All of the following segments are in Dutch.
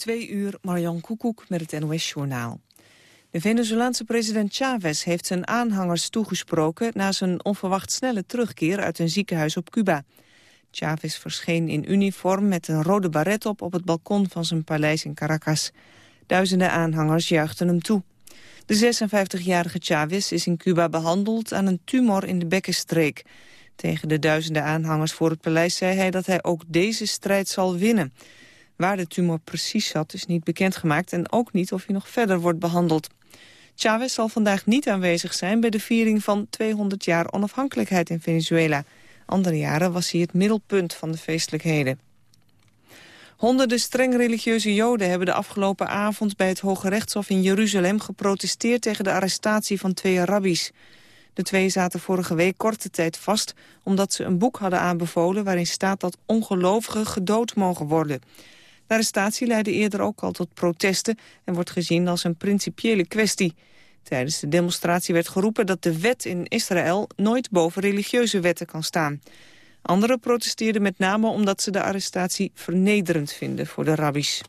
Twee uur, Marjan Koekoek met het NOS-journaal. De Venezolaanse president Chavez heeft zijn aanhangers toegesproken... na zijn onverwacht snelle terugkeer uit een ziekenhuis op Cuba. Chavez verscheen in uniform met een rode baret op... op het balkon van zijn paleis in Caracas. Duizenden aanhangers juichten hem toe. De 56-jarige Chavez is in Cuba behandeld aan een tumor in de bekkenstreek. Tegen de duizenden aanhangers voor het paleis zei hij dat hij ook deze strijd zal winnen... Waar de tumor precies zat is niet bekendgemaakt en ook niet of hij nog verder wordt behandeld. Chavez zal vandaag niet aanwezig zijn bij de viering van 200 jaar onafhankelijkheid in Venezuela. Andere jaren was hij het middelpunt van de feestelijkheden. Honderden streng religieuze joden hebben de afgelopen avond bij het Hoge Rechtshof in Jeruzalem geprotesteerd tegen de arrestatie van twee rabbis. De twee zaten vorige week korte tijd vast omdat ze een boek hadden aanbevolen waarin staat dat ongelovigen gedood mogen worden. De arrestatie leidde eerder ook al tot protesten en wordt gezien als een principiële kwestie. Tijdens de demonstratie werd geroepen dat de wet in Israël nooit boven religieuze wetten kan staan. Anderen protesteerden met name omdat ze de arrestatie vernederend vinden voor de rabbis.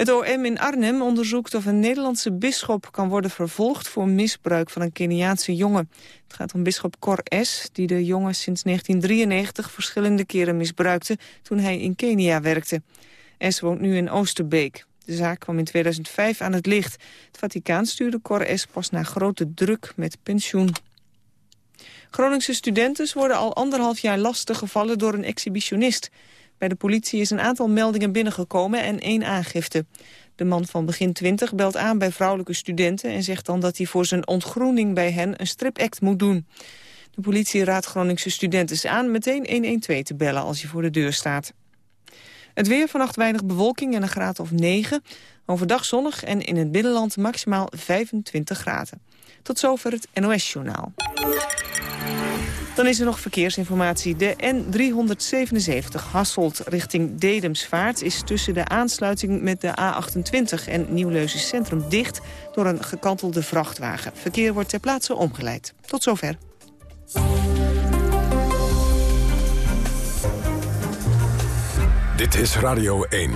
Het OM in Arnhem onderzoekt of een Nederlandse bisschop kan worden vervolgd voor misbruik van een Keniaanse jongen. Het gaat om bisschop Cor S., die de jongen sinds 1993 verschillende keren misbruikte toen hij in Kenia werkte. S. woont nu in Oosterbeek. De zaak kwam in 2005 aan het licht. Het Vaticaan stuurde Cor S. pas na grote druk met pensioen. Groningse studenten worden al anderhalf jaar lastig gevallen door een exhibitionist. Bij de politie is een aantal meldingen binnengekomen en één aangifte. De man van begin 20 belt aan bij vrouwelijke studenten... en zegt dan dat hij voor zijn ontgroening bij hen een stripact moet doen. De politie raadt Groningse studenten aan meteen 112 te bellen als hij voor de deur staat. Het weer vannacht weinig bewolking en een graad of 9. Overdag zonnig en in het binnenland maximaal 25 graden. Tot zover het NOS-journaal. Dan is er nog verkeersinformatie. De N377 Hasselt richting Dedemsvaart is tussen de aansluiting met de A28 en Nieuwleuzen Centrum dicht door een gekantelde vrachtwagen. Verkeer wordt ter plaatse omgeleid. Tot zover. Dit is Radio 1.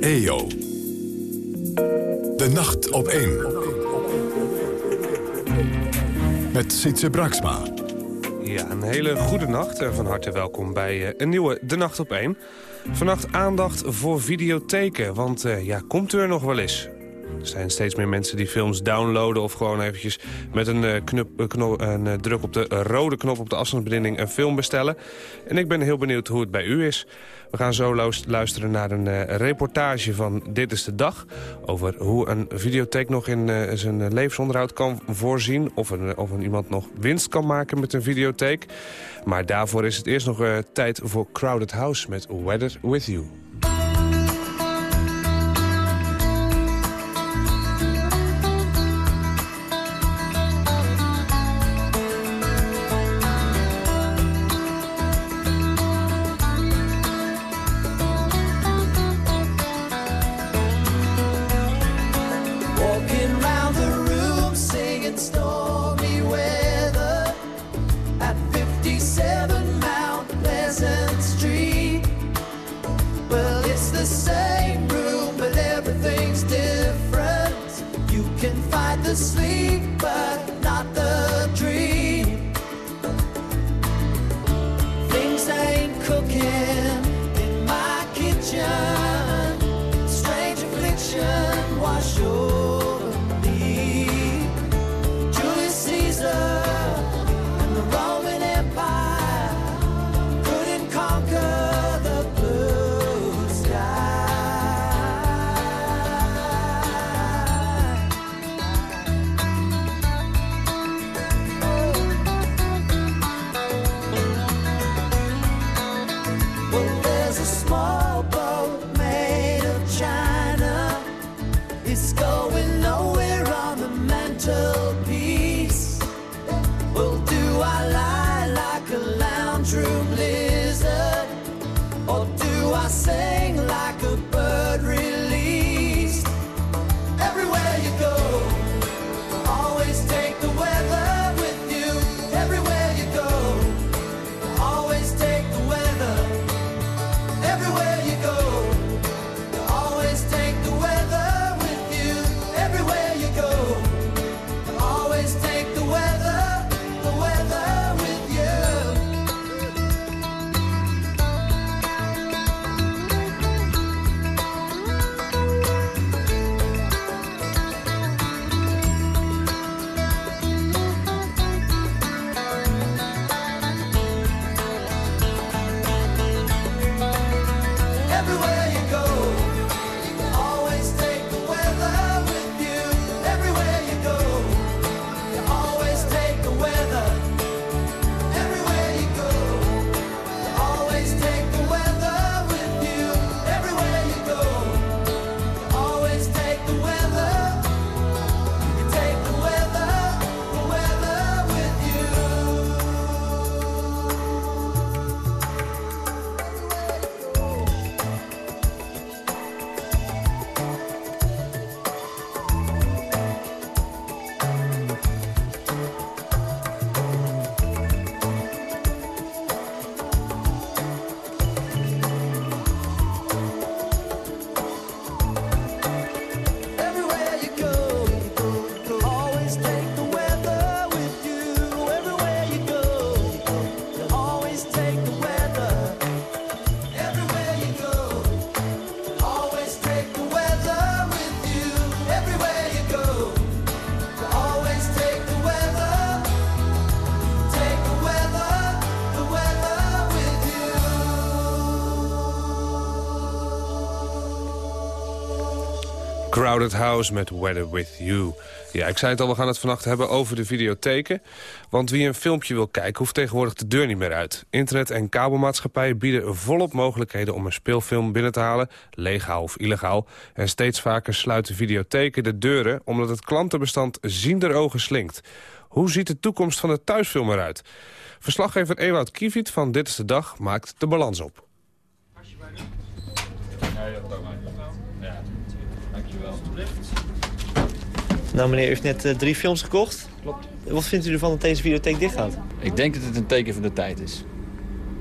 EO. De nacht op 1. Met Sietse Braksma. Ja, een hele goede nacht en van harte welkom bij eh, een nieuwe De Nacht op 1. Vannacht aandacht voor videotheken, want uh, ja, komt er nog wel eens? Er zijn steeds meer mensen die films downloaden... of gewoon eventjes met een, knup, een druk op de rode knop op de afstandsbediening een film bestellen. En ik ben heel benieuwd hoe het bij u is. We gaan zo luisteren naar een uh, reportage van Dit is de Dag... over hoe een videotheek nog in uh, zijn levensonderhoud kan voorzien... Of, een, of een iemand nog winst kan maken met een videotheek. Maar daarvoor is het eerst nog uh, tijd voor Crowded House met Weather With You. Crowded House met Weather With You. Ja, ik zei het al, we gaan het vannacht hebben over de videotheken. Want wie een filmpje wil kijken, hoeft tegenwoordig de deur niet meer uit. Internet- en kabelmaatschappijen bieden volop mogelijkheden om een speelfilm binnen te halen. Legaal of illegaal. En steeds vaker sluiten videotheken de deuren... omdat het klantenbestand ziender ogen slinkt. Hoe ziet de toekomst van de thuisfilm eruit? Verslaggever Ewout Kieviet van Dit is de Dag maakt de balans op. Nou meneer, u heeft net uh, drie films gekocht. Klopt. Wat vindt u ervan dat deze videotheek dicht gaat? Ik denk dat het een teken van de tijd is.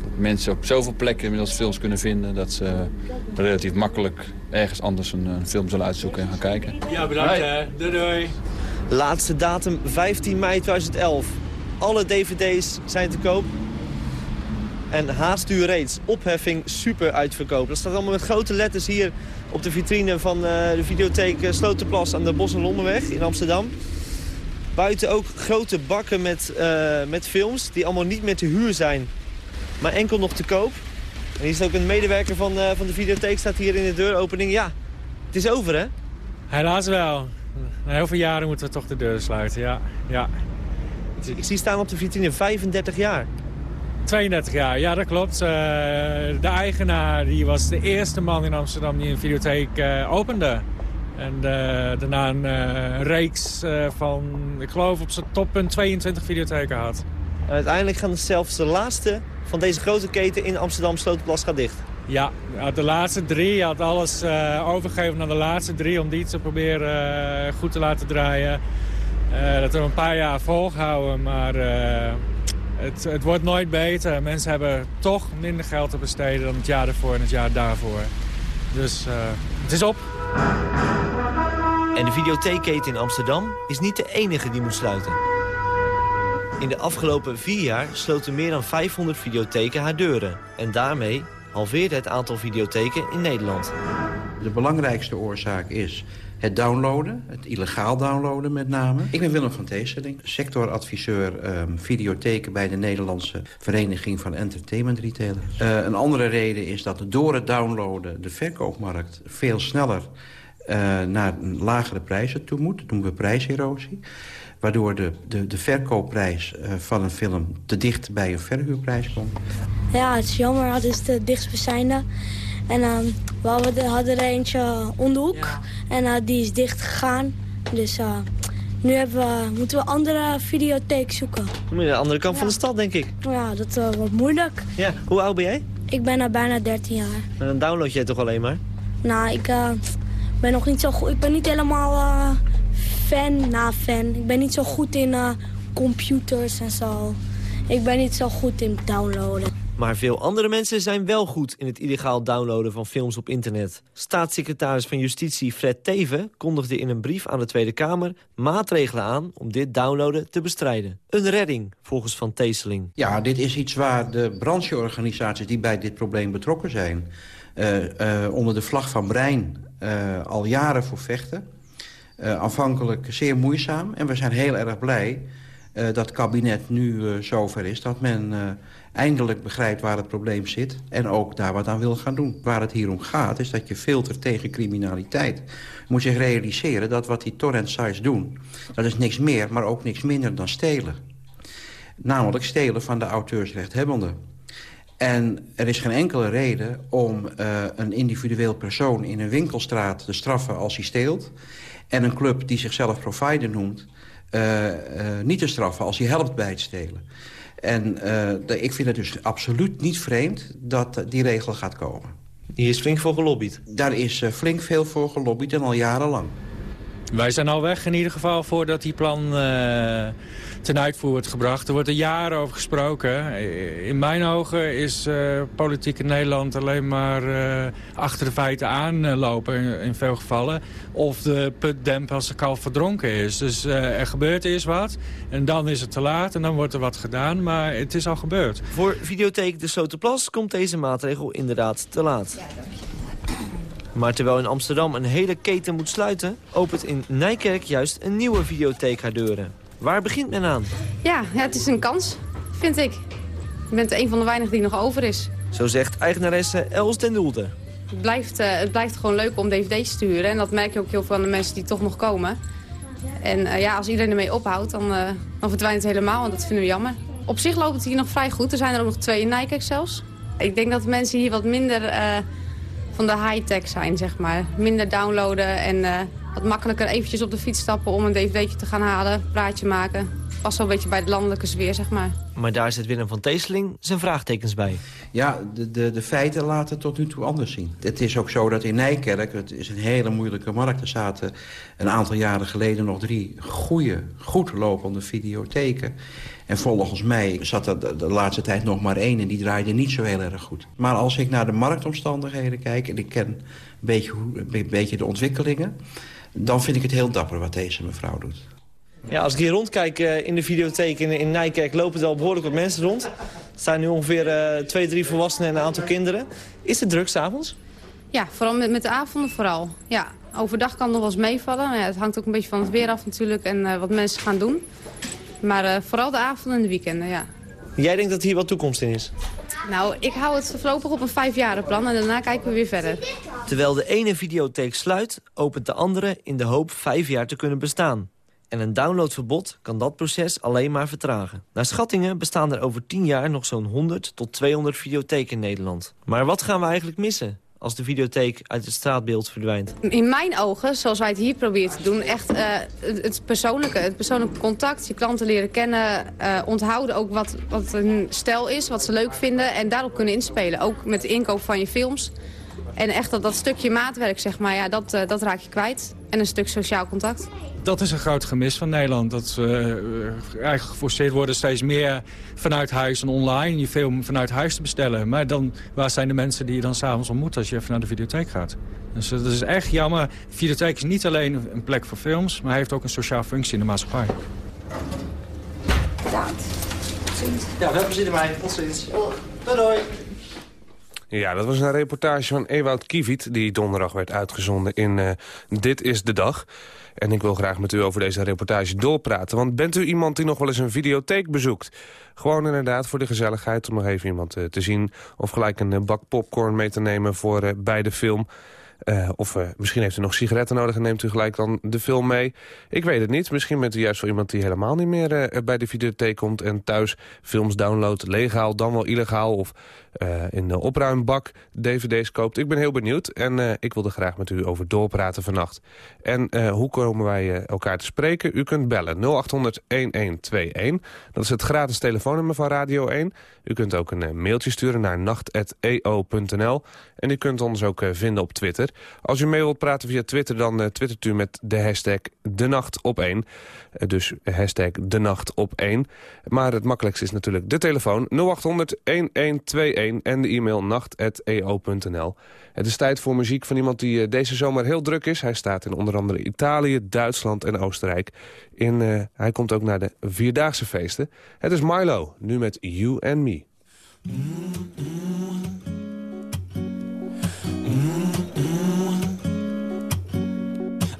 Dat mensen op zoveel plekken inmiddels films kunnen vinden... dat ze relatief makkelijk ergens anders een, een film zullen uitzoeken en gaan kijken. Ja, bedankt hè. Doei doei. Laatste datum 15 mei 2011. Alle dvd's zijn te koop. En haast u reeds. Opheffing super uitverkoop. Dat staat allemaal met grote letters hier op de vitrine van uh, de videotheek uh, Slotenplas aan de Bos- en Londenweg in Amsterdam. Buiten ook grote bakken met, uh, met films die allemaal niet meer te huur zijn, maar enkel nog te koop. En hier is ook een medewerker van, van de videotheek, staat hier in de deuropening. Ja, het is over hè? Helaas wel. Na heel veel jaren moeten we toch de deur sluiten, ja. ja. Ik zie staan op de vitrine 35 jaar. 32 jaar, ja dat klopt. Uh, de eigenaar die was de eerste man in Amsterdam die een videotheek uh, opende. En uh, daarna een reeks van, ik geloof op zijn toppunt 22 videotheken had. En uiteindelijk gaan zelfs de laatste van deze grote keten in Amsterdam Slotenplas gaat dicht. Ja, de laatste drie had alles overgegeven aan de laatste drie om die te proberen goed te laten draaien. dat hebben we een paar jaar volgehouden, maar het, het, wordt nooit beter. Mensen hebben toch minder geld te besteden dan het jaar ervoor en het jaar daarvoor. Dus uh, het is op. En de videotheekketen in Amsterdam is niet de enige die moet sluiten. In de afgelopen vier jaar sloten meer dan 500 videotheken haar deuren. En daarmee halveerde het aantal videotheken in Nederland. De belangrijkste oorzaak is het downloaden, het illegaal downloaden met name. Ik ben Willem van Teeseling, sectoradviseur um, videotheken... bij de Nederlandse Vereniging van Entertainment Retailers. Uh, een andere reden is dat door het downloaden de verkoopmarkt veel sneller... Uh, naar lagere prijzen toe moet. Dat noemen we prijserosie. Waardoor de, de, de verkoopprijs uh, van een film te dicht bij een verhuurprijs komt. Ja, het is jammer. Dat is de dichtstbijzijnde. En uh, we hadden er eentje om de hoek. Ja. En uh, die is dicht gegaan. Dus uh, nu we, moeten we een andere videotheek zoeken. De andere kant ja. van de stad, denk ik. Ja, dat wordt moeilijk. Ja, hoe oud ben jij? Ik ben er bijna 13 jaar. En dan download jij toch alleen maar? Nou, ik ben nog niet zo goed. Ik ben niet helemaal fan na fan. Ik ben niet zo goed in computers en zo. Ik ben niet zo goed in downloaden. Maar veel andere mensen zijn wel goed in het illegaal downloaden van films op internet. Staatssecretaris van Justitie Fred Teven kondigde in een brief aan de Tweede Kamer maatregelen aan om dit downloaden te bestrijden. Een redding, volgens Van Teeseling. Ja, dit is iets waar de brancheorganisaties die bij dit probleem betrokken zijn... Uh, uh, onder de vlag van Brein uh, al jaren voor vechten. aanvankelijk zeer moeizaam en we zijn heel erg blij dat het kabinet nu zover is dat men eindelijk begrijpt waar het probleem zit... en ook daar wat aan wil gaan doen. Waar het hier om gaat is dat je filtert tegen criminaliteit. Moet zich realiseren dat wat die torrent sites doen... dat is niks meer, maar ook niks minder dan stelen. Namelijk stelen van de auteursrechthebbenden. En er is geen enkele reden om uh, een individueel persoon in een winkelstraat te straffen als hij steelt... en een club die zichzelf provider noemt... Uh, uh, niet te straffen als hij helpt bij het stelen. En uh, ik vind het dus absoluut niet vreemd dat die regel gaat komen. Hier is flink voor gelobbyd. Daar is uh, flink veel voor gelobbyd en al jarenlang. Wij zijn al weg in ieder geval voordat die plan uh, ten uitvoer wordt gebracht. Er wordt er jaren over gesproken. In mijn ogen is uh, politiek in Nederland alleen maar uh, achter de feiten aanlopen in, in, veel gevallen. Of de put dempen als de kalf verdronken is. Dus er gebeurt eerst wat en dan is het te laat en dan wordt er wat gedaan. Maar het is al gebeurd. Voor Videotheek de Soterplas komt deze maatregel inderdaad te laat. Ja. Maar terwijl in Amsterdam een hele keten moet sluiten... opent in Nijkerk juist een nieuwe videotheek haar deuren. Waar begint men aan? Ja, ja het is een kans, vind ik. Je bent een van de weinigen die nog over is. Zo zegt eigenaresse Els den Doelde. Het blijft, uh, het blijft gewoon leuk om dvd's te sturen. En dat merk je ook heel veel aan de mensen die toch nog komen. En uh, ja, als iedereen ermee ophoudt, dan, uh, dan verdwijnt het helemaal. En dat vinden we jammer. Op zich loopt het hier nog vrij goed. Er zijn er ook nog twee in Nijkerk zelfs. Ik denk dat mensen hier wat minder van de high-tech zijn, zeg maar. Minder downloaden en wat makkelijker eventjes op de fiets stappen... om een dvd'tje te gaan halen, praatje maken past wel een beetje bij de landelijke sfeer, zeg maar. Maar daar zit Willem van Teeseling zijn vraagtekens bij. Ja, de, de, de feiten laten tot nu toe anders zien. Het is ook zo dat in Nijkerk, het is een hele moeilijke markt... er zaten een aantal jaren geleden nog drie goede, goed lopende videotheken. En volgens mij zat er de, de, laatste tijd nog maar één... en die draaide niet zo heel erg goed. Maar als ik naar de marktomstandigheden kijk... en ik ken een beetje, een beetje de ontwikkelingen... dan vind ik het heel dapper wat deze mevrouw doet. Ja, als ik hier rondkijk uh, in de videotheek in, in Nijkerk lopen er al behoorlijk wat mensen rond. Er staan nu ongeveer uh, twee, drie volwassenen en een aantal kinderen. Is het druk s'avonds? Ja, vooral met, met de avonden vooral. Ja, overdag kan nog wel eens meevallen. Ja, het hangt ook een beetje van het weer af natuurlijk en uh, wat mensen gaan doen. Maar vooral de avonden en de weekenden, ja. Jij denkt dat hier wat toekomst in is? Nou, ik hou het voorlopig op een vijfjarenplan en daarna kijken we weer verder. Terwijl de ene videotheek sluit, opent de andere in de hoop vijf jaar te kunnen bestaan. En een downloadverbod kan dat proces alleen maar vertragen. Naar schattingen bestaan er over 10 jaar nog zo'n 100 tot 200 videotheken in Nederland. Maar wat gaan we eigenlijk missen? Als de videotheek uit het straatbeeld verdwijnt? In mijn ogen, zoals wij het hier proberen te doen... echt uh, het persoonlijke, het persoonlijke contact, je klanten leren kennen... Uh, onthouden ook wat, wat een stijl is, wat ze leuk vinden... en daarop kunnen inspelen. Ook met de inkoop van je films. En echt dat, dat stukje maatwerk, zeg maar, ja, dat, uh, dat raak je kwijt. En een stuk sociaal contact dat is een groot gemis van Nederland. Dat we uh, eigenlijk geforceerd worden steeds meer vanuit huis en online. Je film vanuit huis te bestellen. Maar dan, waar zijn de mensen die je dan s'avonds ontmoet als je even naar de videotheek gaat? Dus dat is echt jammer. De videotheek is niet alleen een plek voor films, maar heeft ook een sociaal functie in de maatschappij. Bedankt. Ja, veel plezier erbij. Tot ziens. Doei doei. Ja, dat was een reportage van Ewout Kiviet... die donderdag werd uitgezonden in uh, Dit is de Dag. En ik wil graag met u over deze reportage doorpraten. Want bent u iemand die nog wel eens een videotheek bezoekt? Gewoon inderdaad voor de gezelligheid om nog even iemand uh, te zien... of gelijk een uh, bak popcorn mee te nemen voor bij de film... Of misschien heeft u nog sigaretten nodig en neemt u gelijk dan de film mee. Ik weet het niet. Misschien bent u juist wel iemand die helemaal niet meer bij de videotheek komt... en thuis films downloadt, legaal dan wel illegaal... of in de opruimbak dvd's koopt. Ik ben heel benieuwd en ik wil er graag met u over doorpraten vannacht. En hoe komen wij elkaar te spreken? U kunt bellen 0800-1121. Dat is het gratis telefoonnummer van Radio 1. U kunt ook een mailtje sturen naar nacht.eo.nl. En u kunt ons ook vinden op Twitter. Als u mee wilt praten via Twitter, dan twittert u met de hashtag de nacht op 1. Uh, dus hashtag de nacht op 1. Maar het makkelijkste is natuurlijk de telefoon 0800 1121 en de e-mail nacht.eo.nl. Het is tijd voor muziek van iemand die uh, deze zomer heel druk is. Hij staat in onder andere Italië, Duitsland en Oostenrijk. In, hij komt ook naar de Vierdaagse feesten. Het is Milo, nu met You and Me.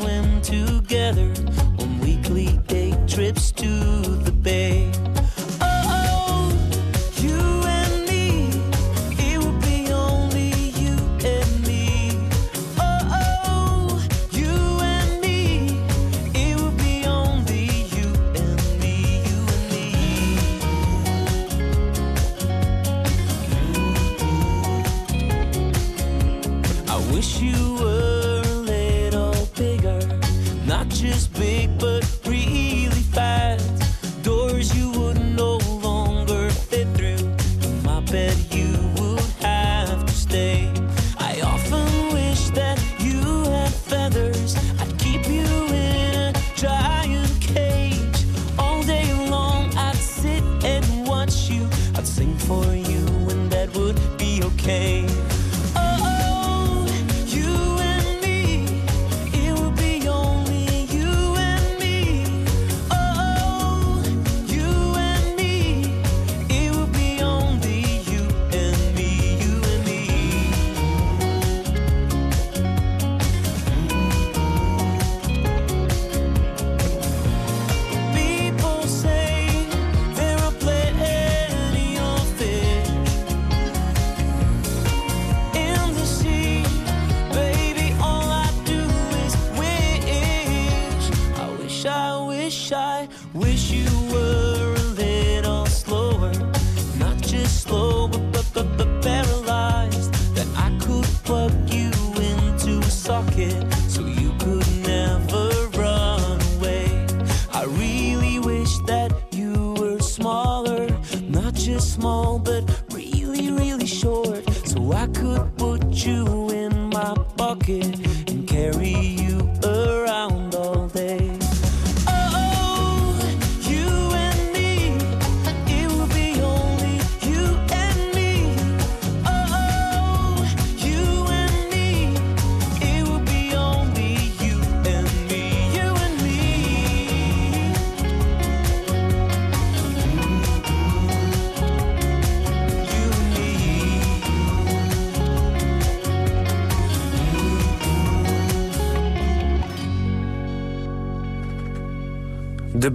swim together on weekly day trips to the bay.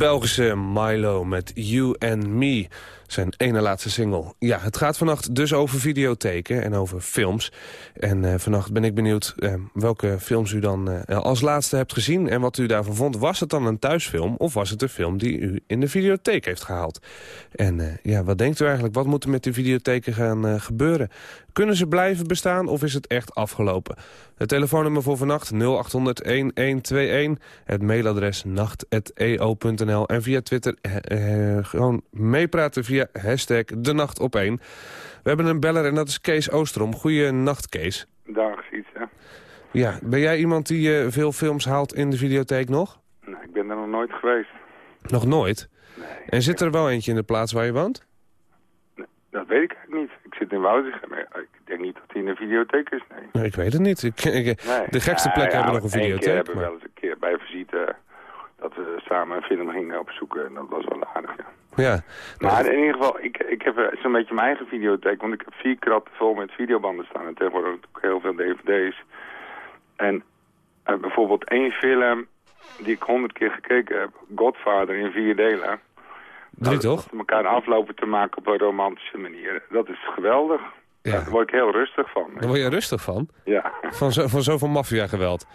Belgische Milo met You and Me, zijn ene laatste single. Ja, het gaat vannacht dus over videotheken en over films. En eh, vannacht ben ik benieuwd eh, welke films u dan eh, als laatste hebt gezien... en wat u daarvan vond. Was het dan een thuisfilm of was het een film die u in de videotheek heeft gehaald? En ja, wat denkt u eigenlijk? Wat moet er met de videotheken gaan gebeuren? Kunnen ze blijven bestaan of is het echt afgelopen? Het telefoonnummer voor vannacht 0800-1121. Het mailadres nacht.eo.nl. En via Twitter gewoon meepraten via hashtag de nacht op 1. We hebben een beller en dat is Kees Oosterom. Goeienacht, Kees. Dag, iets, hè. Ja, ben jij iemand die eh, veel films haalt in de videotheek nog? Nou, ik ben er nog nooit geweest. Nog nooit? En zit er wel eentje in de plaats waar je woont? Dat weet ik eigenlijk niet. Ik zit in Woudrichem, ik denk niet dat hij in de videotheek is, nee. Nou, ik weet het niet. Ik, ik- Nee. de gekste Ja, plekken ja, hebben nog een één keer videotheek. hebben we maar- wel eens een keer bij visite dat we samen een film gingen opzoeken. En dat was wel aardig, ja. Ja, Maar in ieder geval, ik, ik heb eh, zo'n beetje mijn eigen videotheek. Want ik heb vier kratten vol met videobanden staan. En tegenwoordig ook heel veel dvd's. En eh, bijvoorbeeld één film die ik honderd keer gekeken heb. Godfather in vier delen. Drie toch? Dat elkaar aflopen te maken op een romantische manier. Dat is geweldig. Daar word ik heel rustig van. Daar word je rustig van? Ja. Van, zo, van zoveel maffia-geweld?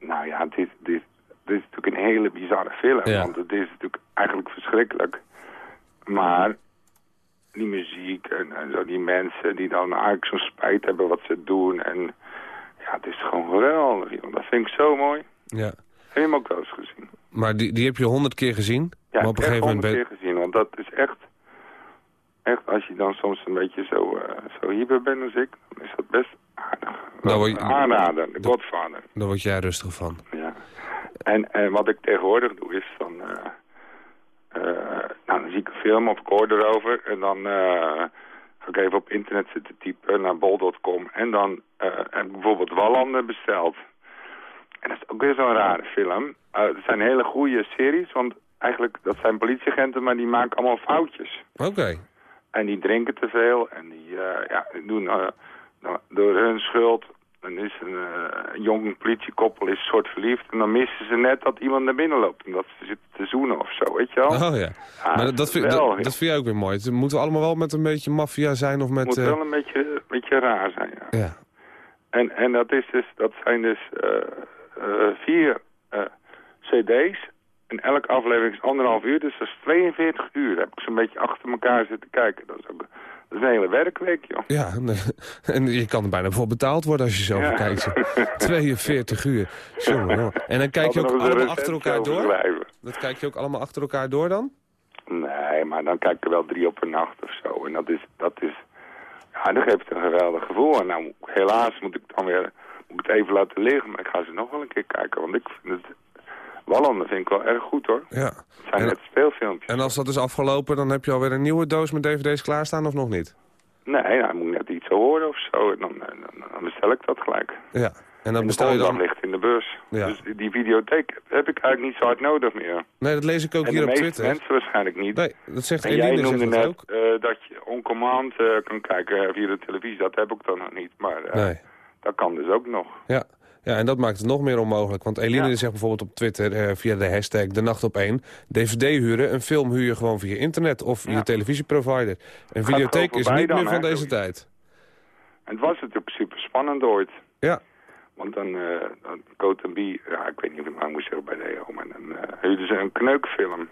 Nou ja, dit, dit, dit is natuurlijk een hele bizarre film. Ja. Want het is natuurlijk eigenlijk verschrikkelijk. Maar die muziek en, en zo die mensen die dan eigenlijk zo'n spijt hebben wat ze doen. En ja, het is gewoon geweldig. joh. Dat vind ik zo mooi. Ja. Heb je hem ook wel eens gezien? Maar die, die heb je honderd keer gezien? Ja, maar op een echt gegeven moment ben keer gezien. Want dat is echt... Echt, als je dan soms een beetje zo, eh zo hyper bent als ik, dan is dat best aardig. Dan word je- Aanraden, de Godfather. daar word jij rustig van. Ja. En, en wat ik tegenwoordig doe is dan... eh, eh, nou, dan zie ik een film of ik hoor erover. En dan eh, ga ik even op internet zitten typen naar bol.com. En dan eh, heb ik bijvoorbeeld Wallander besteld. En dat is ook weer zo'n rare film. Eh het zijn hele goede series, want eigenlijk dat zijn politieagenten, maar die maken allemaal foutjes. Oké. En die drinken te veel en die eh, ja, doen eh, door hun schuld. Dan is een eh, jong politiekoppel is een soort verliefd en dan missen ze net dat iemand naar binnen loopt. Omdat ze zitten te zoenen of zo, weet je wel? Oh ja. maar dat, dat, vind, wel, dat, ja. dat vind jij ook weer mooi. Het moet allemaal wel met een beetje maffia zijn of Het met... moet eh, wel een beetje, een beetje raar zijn, ja. Ja. En, en dat, is dus, dat zijn dus eh, vier cd's. En elke aflevering is anderhalf uur, dus dat is 42 uur. Heb ik zo'n beetje achter elkaar zitten kijken. Dat is, ook, dat is een hele werkweek, joh. Ja, en je kan er bijna voor betaald worden als je zo Ja. kijkt. 42 uur. Jongen. En dan kijk je ook allemaal achter elkaar door? Dat kijk je ook allemaal achter elkaar door dan? Nee, maar dan kijk ik er wel drie op een nacht of zo. En dat is, dat is, ja, dat geeft een geweldig gevoel. En nou, helaas moet ik dan weer, moet ik het even laten liggen. Maar ik ga ze nog wel een keer kijken, want ik vind het, Wallander vind ik wel erg goed hoor. Ja. Het zijn En- net speelfilmpjes. En als dat is afgelopen, dan heb je alweer een nieuwe doos met dvd's klaarstaan of nog niet? Nee, nou, ik moet net iets horen of zo. Dan, eh, dan, dan bestel ik dat gelijk. Ja. En dan bestel je dan... ligt in de bus. Ja. Dus die- videotheek heb ik eigenlijk niet zo hard nodig meer. Nee, dat lees ik ook en hier op Twitter. mensen waarschijnlijk niet. Nee, dat zegt en jij noemde net ook. eh, dat je on command eh, kan kijken via de televisie. Dat heb ik dan nog niet. Maar Nee. dat kan dus ook nog. Ja. Ja, en dat maakt het nog meer onmogelijk. Want Eline zegt bijvoorbeeld op Twitter eh, via de hashtag de nacht op 1... dvd huren, een film huur je gewoon via internet of je televisieprovider. Een Gaat videotheek is niet dan, meer van hè, deze tijd. En het was natuurlijk super spannend ooit. Ja. Want dan, uh, dan and Bee, ja, ik weet niet of ik het nou moest zeggen bij de EO, maar dan uh, huurden ze een kneukfilm.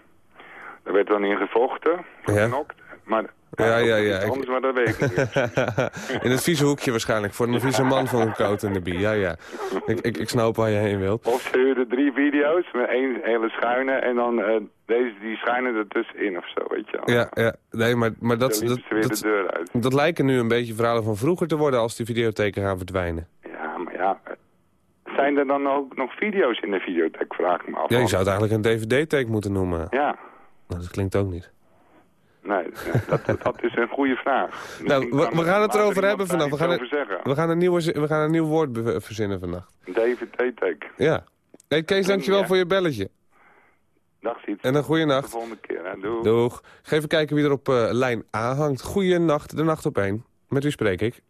Daar werd dan in gevochten, geknokt. Maar Ja, ja, ja. Ik- Anders, maar dat weet ik niet. In het vieze hoekje waarschijnlijk. Voor een vieze man van een koot in de bie. Ja, ja. Ik, ik, ik snap waar je heen wilt. Of ze huurden drie video's met één hele schuine en dan eh, deze die schuine ertussenin of zo, weet je wel. Ja, ja. Nee, maar, maar dat, dat, liepen ze weer dat, de deur uit. dat lijken nu een beetje verhalen van vroeger te worden als die videotheken gaan verdwijnen. Ja, maar ja. Zijn er dan ook nog video's in de videotheek, vraag ik me af. Ja, je zou het eigenlijk een dvd-take moeten noemen. Ja, Nou, dat klinkt ook niet. Nee, dat, dat is een goede vraag. Nou, we, gaan het erover hebben vannacht. We gaan, een, zeggen. we, gaan een nieuwe, we gaan een nieuw woord verzinnen vannacht. DVD-take. Ja. Hey Kees, dankjewel Ja. voor je belletje. Dag, Siet. En een goede nacht. de volgende keer. Hè. Doeg. Ga even kijken wie er op eh, lijn A hangt. Goeienacht, de nacht op één. Met wie spreek ik?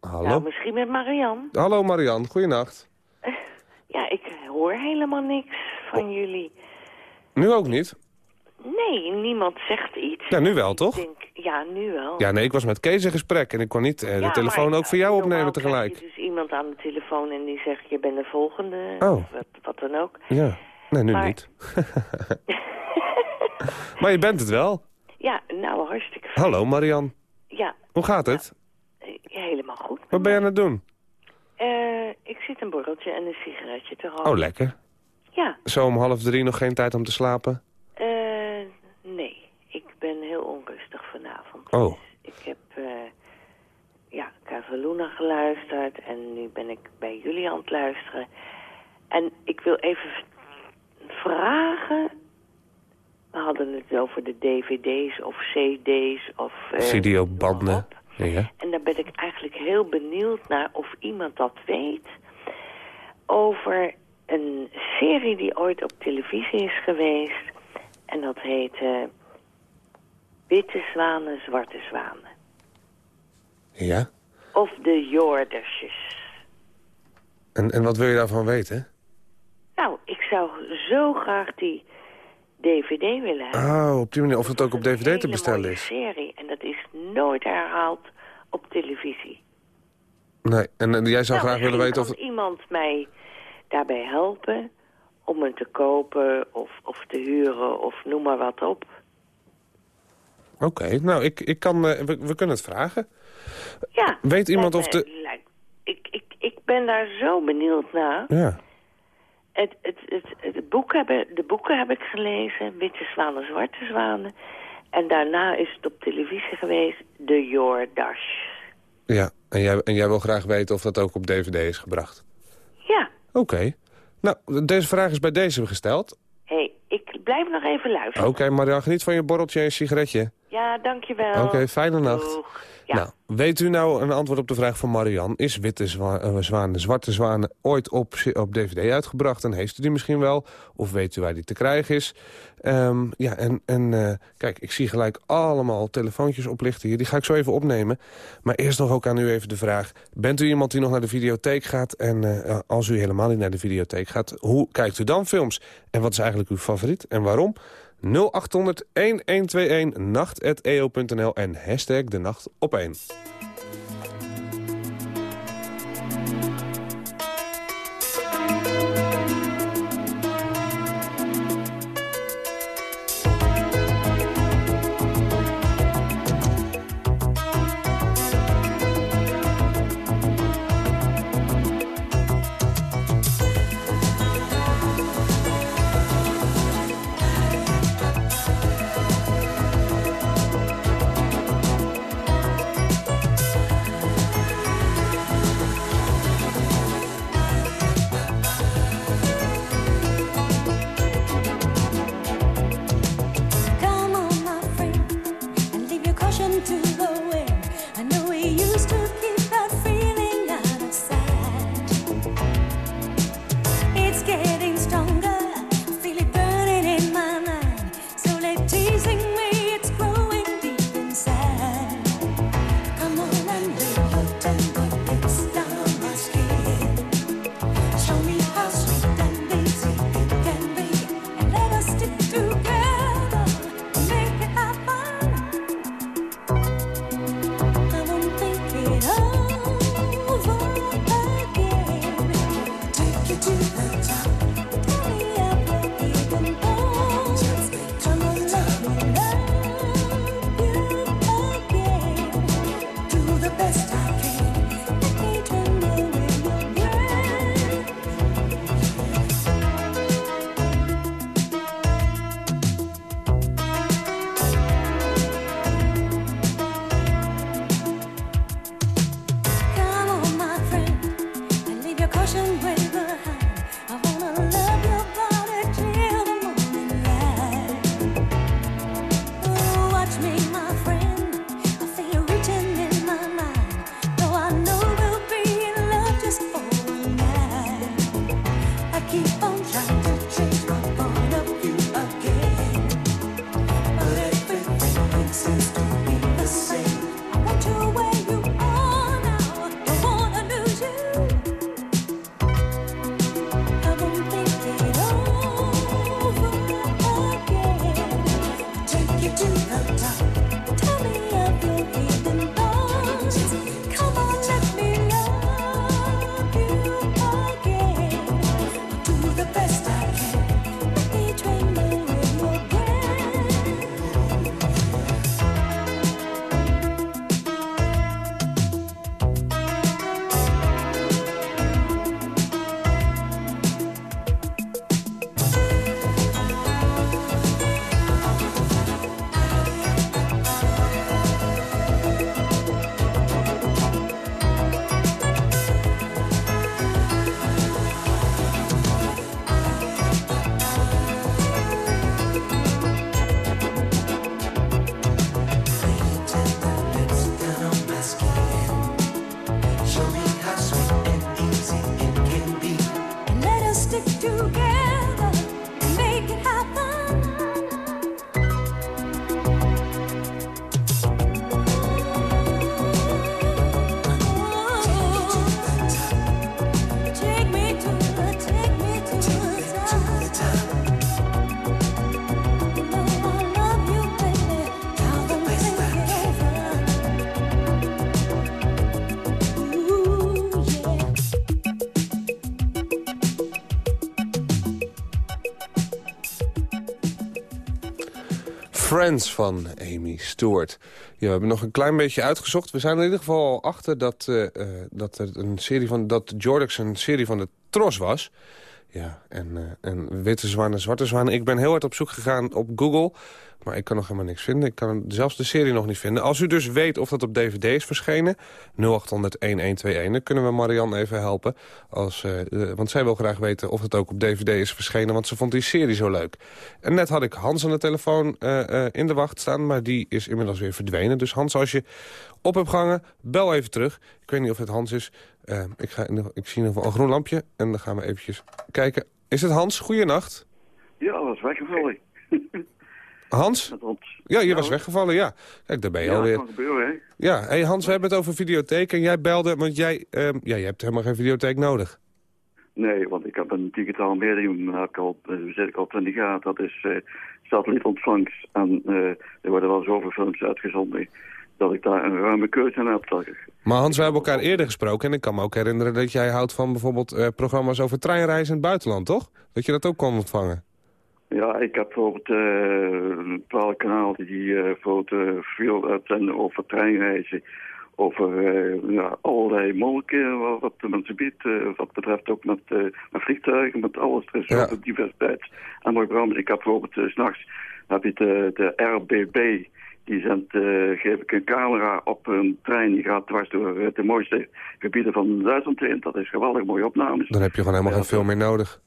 Hallo? Nou, misschien met Marian. Hallo Marian, goeienacht. Ja, ik hoor helemaal niks van jullie. Nu ook niet? Nee, niemand zegt iets. Ja, nu wel, toch? Ik denk, ja, nu wel. Ja, nee, ik was met Kees in gesprek en ik kon niet eh, de Ja, telefoon maar, ook voor jou opnemen tegelijk. je dus iemand aan de telefoon en die zegt, je bent de volgende. Oh. Of wat, wat dan ook. Ja, nee, nu Maar- niet. maar je bent het wel. Ja, nou, hartstikke fijn. Hallo Marian, Ja, hoe gaat het? eh, helemaal goed. Wat ben je aan het doen? Eh, ik zit een borreltje en een sigaretje te roken. Oh, lekker. Ja, Zo om half drie nog geen tijd om te slapen? eh. Ik ben heel onrustig vanavond. Oh, Ik heb eh ja, Casaluna geluisterd en nu ben ik bij jullie aan het luisteren. En ik wil even vragen... We hadden het over de dvd's of cd's of... videobanden. Ja. En daar ben ik eigenlijk heel benieuwd naar of iemand dat weet... over een serie die ooit op televisie is geweest. En dat heette Witte Zwanen, Zwarte Zwanen. Ja? Of de Jordersjes. En, en wat wil je daarvan weten? Nou, ik zou zo graag die DVD willen hebben. Oh, op die manier. Of het ook op dvd te bestellen is. serie. En dat is nooit herhaald op televisie. Nee, en, en jij zou Nou, graag willen weten of... kan iemand mij daarbij helpen om hem te kopen of, of te huren of noem maar wat op. Oké, nou, ik, ik kan, eh, we, we kunnen het vragen. Ja. Weet iemand of de... Ik, ik, ik ben daar zo benieuwd naar. Ja, Het, het, het, het boek hebben, de boeken heb ik gelezen, Witte Zwanen, Zwarte Zwanen. En daarna is het op televisie geweest, De Jordash. ja. En, jij, en jij wil graag weten of dat ook op dvd is gebracht. Ja, Oké. Nou, deze vraag is bij deze gesteld. hé, hey, ik blijf nog even luisteren. Oké, Marian, geniet van je borreltje en je sigaretje. Ja, dankjewel. Oké, fijne nacht. Ja. Nou, weet u nou een antwoord op de vraag van Marian? Is Witte Zwa eh, Zwanen, Zwarte Zwanen ooit op, op dvd uitgebracht? En heeft u die misschien wel? Of weet u waar die te krijgen is? Ehm, ja, en, en eh, kijk, ik zie gelijk allemaal telefoontjes oplichten hier. Die ga ik zo even opnemen. Maar eerst nog ook aan u even de vraag. Bent u iemand die nog naar de videotheek gaat? En eh, als u helemaal niet naar de videotheek gaat, hoe kijkt u dan films? En wat is eigenlijk uw favoriet en waarom? 0800 1121 nacht.eo.nl en hashtag de nacht op 1. Friends van Amy Stewart. Ja, we hebben nog een klein beetje uitgezocht. We zijn er in ieder geval al achter dat, eh, dat, er een serie van, dat Jordax een serie van de Tros was. Ja, en, eh, en Witte Zwanen, Zwarte Zwanen. Ik ben heel hard op zoek gegaan op Google. Maar ik kan nog helemaal niks vinden. Ik kan zelfs de serie nog niet vinden. Als u dus weet of dat op DVD is verschenen... 0800-1121, dan kunnen we Marianne even helpen. Als, eh, want zij wil graag weten of het ook op DVD is verschenen... want ze vond die serie zo leuk. En net had ik Hans aan de telefoon eh, eh, in de wacht staan... maar die is inmiddels weer verdwenen. Dus Hans, als je op hebt gehangen, bel even terug. Ik weet niet of het Hans is. Ik, ga ik zie in ieder geval een groen lampje. En dan gaan we eventjes kijken. Is het Hans? Goeienacht. Ja, dat was weggevallen. Hans? Ja, je was weggevallen, ja. Kijk, daar ben je ja, alweer. dat kan gebeuren, hè. Ja, hey Hans, we hebben het over videotheek en jij belde, want jij, ehm, ja, je hebt helemaal geen videotheek nodig. Nee, want ik heb een digitaal medium, heb ik al, eh, zit ik al 20 jaar. Dat is eh satellietontvangst. En eh, er worden wel zoveel films uitgezonden dat ik daar een ruime keuze in heb. Maar Hans, we hebben elkaar eerder gesproken en ik kan me ook herinneren dat jij houdt van bijvoorbeeld programma's over treinreizen in het buitenland, toch? Dat je dat ook kon ontvangen. Ja, ik heb bijvoorbeeld eh, een bepaalde kanaal die eh bijvoorbeeld veel uitzenden over treinreizen. Over eh, ja, allerlei mogelijkheden wat, wat de mensen biedt. eh, wat betreft ook met, eh, met vliegtuigen, met alles. Er is Ja. zoveel diversiteit programma's. Ik heb bijvoorbeeld s s'nachts heb je de, de RBB. Die zendt, eh, geef ik een camera op een trein. Die gaat dwars door eh, de mooiste gebieden van Duitsland heen. Dat is geweldig mooie opnames. Dan heb je gewoon helemaal geen film meer nodig.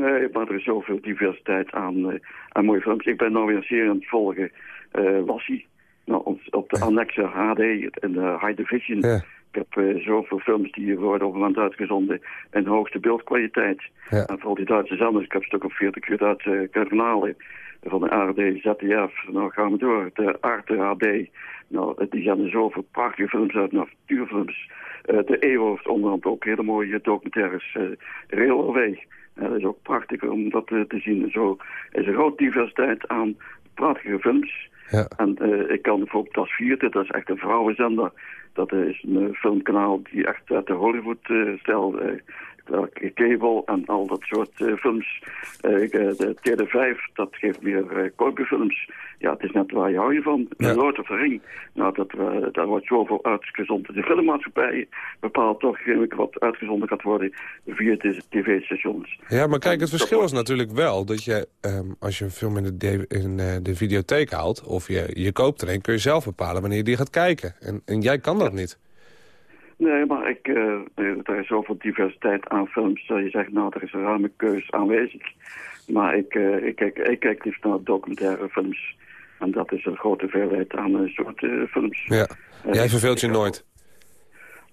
Nee, maar er is zoveel diversiteit aan, eh, aan mooie films. Ik ben nou weer serie aan het volgen, eh Lassie. Nou, op, op de Annexe HD en de High Division. Ik heb eh, zoveel films die worden op moment uitgezonden in hoogste beeldkwaliteit. En vooral die Duitse zenders. Ik heb een stuk of 40 uur Duitse kanalen van de ARD, ZDF. Nou gaan we door. De Arte HD. Nou, die zenden zoveel prachtige films uit, natuurfilms. Eh, de EO heeft onder andere ook hele mooie documentaires. Uh, Railway. Dat is ook prachtig om dat eh, te zien. Zo is een grote diversiteit aan prachtige films. Ja. En eh, ik kan bijvoorbeeld als vierde, dat is echt een vrouwenzender. Dat is een eh, filmkanaal die echt uit de Hollywood-stijl... Cable en al dat soort eh, films. Eh, de TD5, dat geeft meer koopjefilms. Ja, het is net waar je hou je van. De Lord of the Ring, nou, dat, daar wordt zoveel uitgezonden. De filmmaatschappij bepaalt toch wat uitgezonden gaat worden via de tv-stations. Ja, maar kijk, het verschil is natuurlijk wel dat je, um, als je een film in, de, in de videotheek haalt... of je, je koopt er een, kun je zelf bepalen wanneer je die gaat kijken. En, en jij kan dat niet. Nee, maar ik, uh, er is zoveel diversiteit aan films. Dat je zegt, nou, er is een ruime keus aanwezig. Maar ik, uh, ik, kijk, ik kijk liefst naar documentaire films. En dat is een grote veelheid aan uh, soorten films. Ja, jij verveelt je nooit.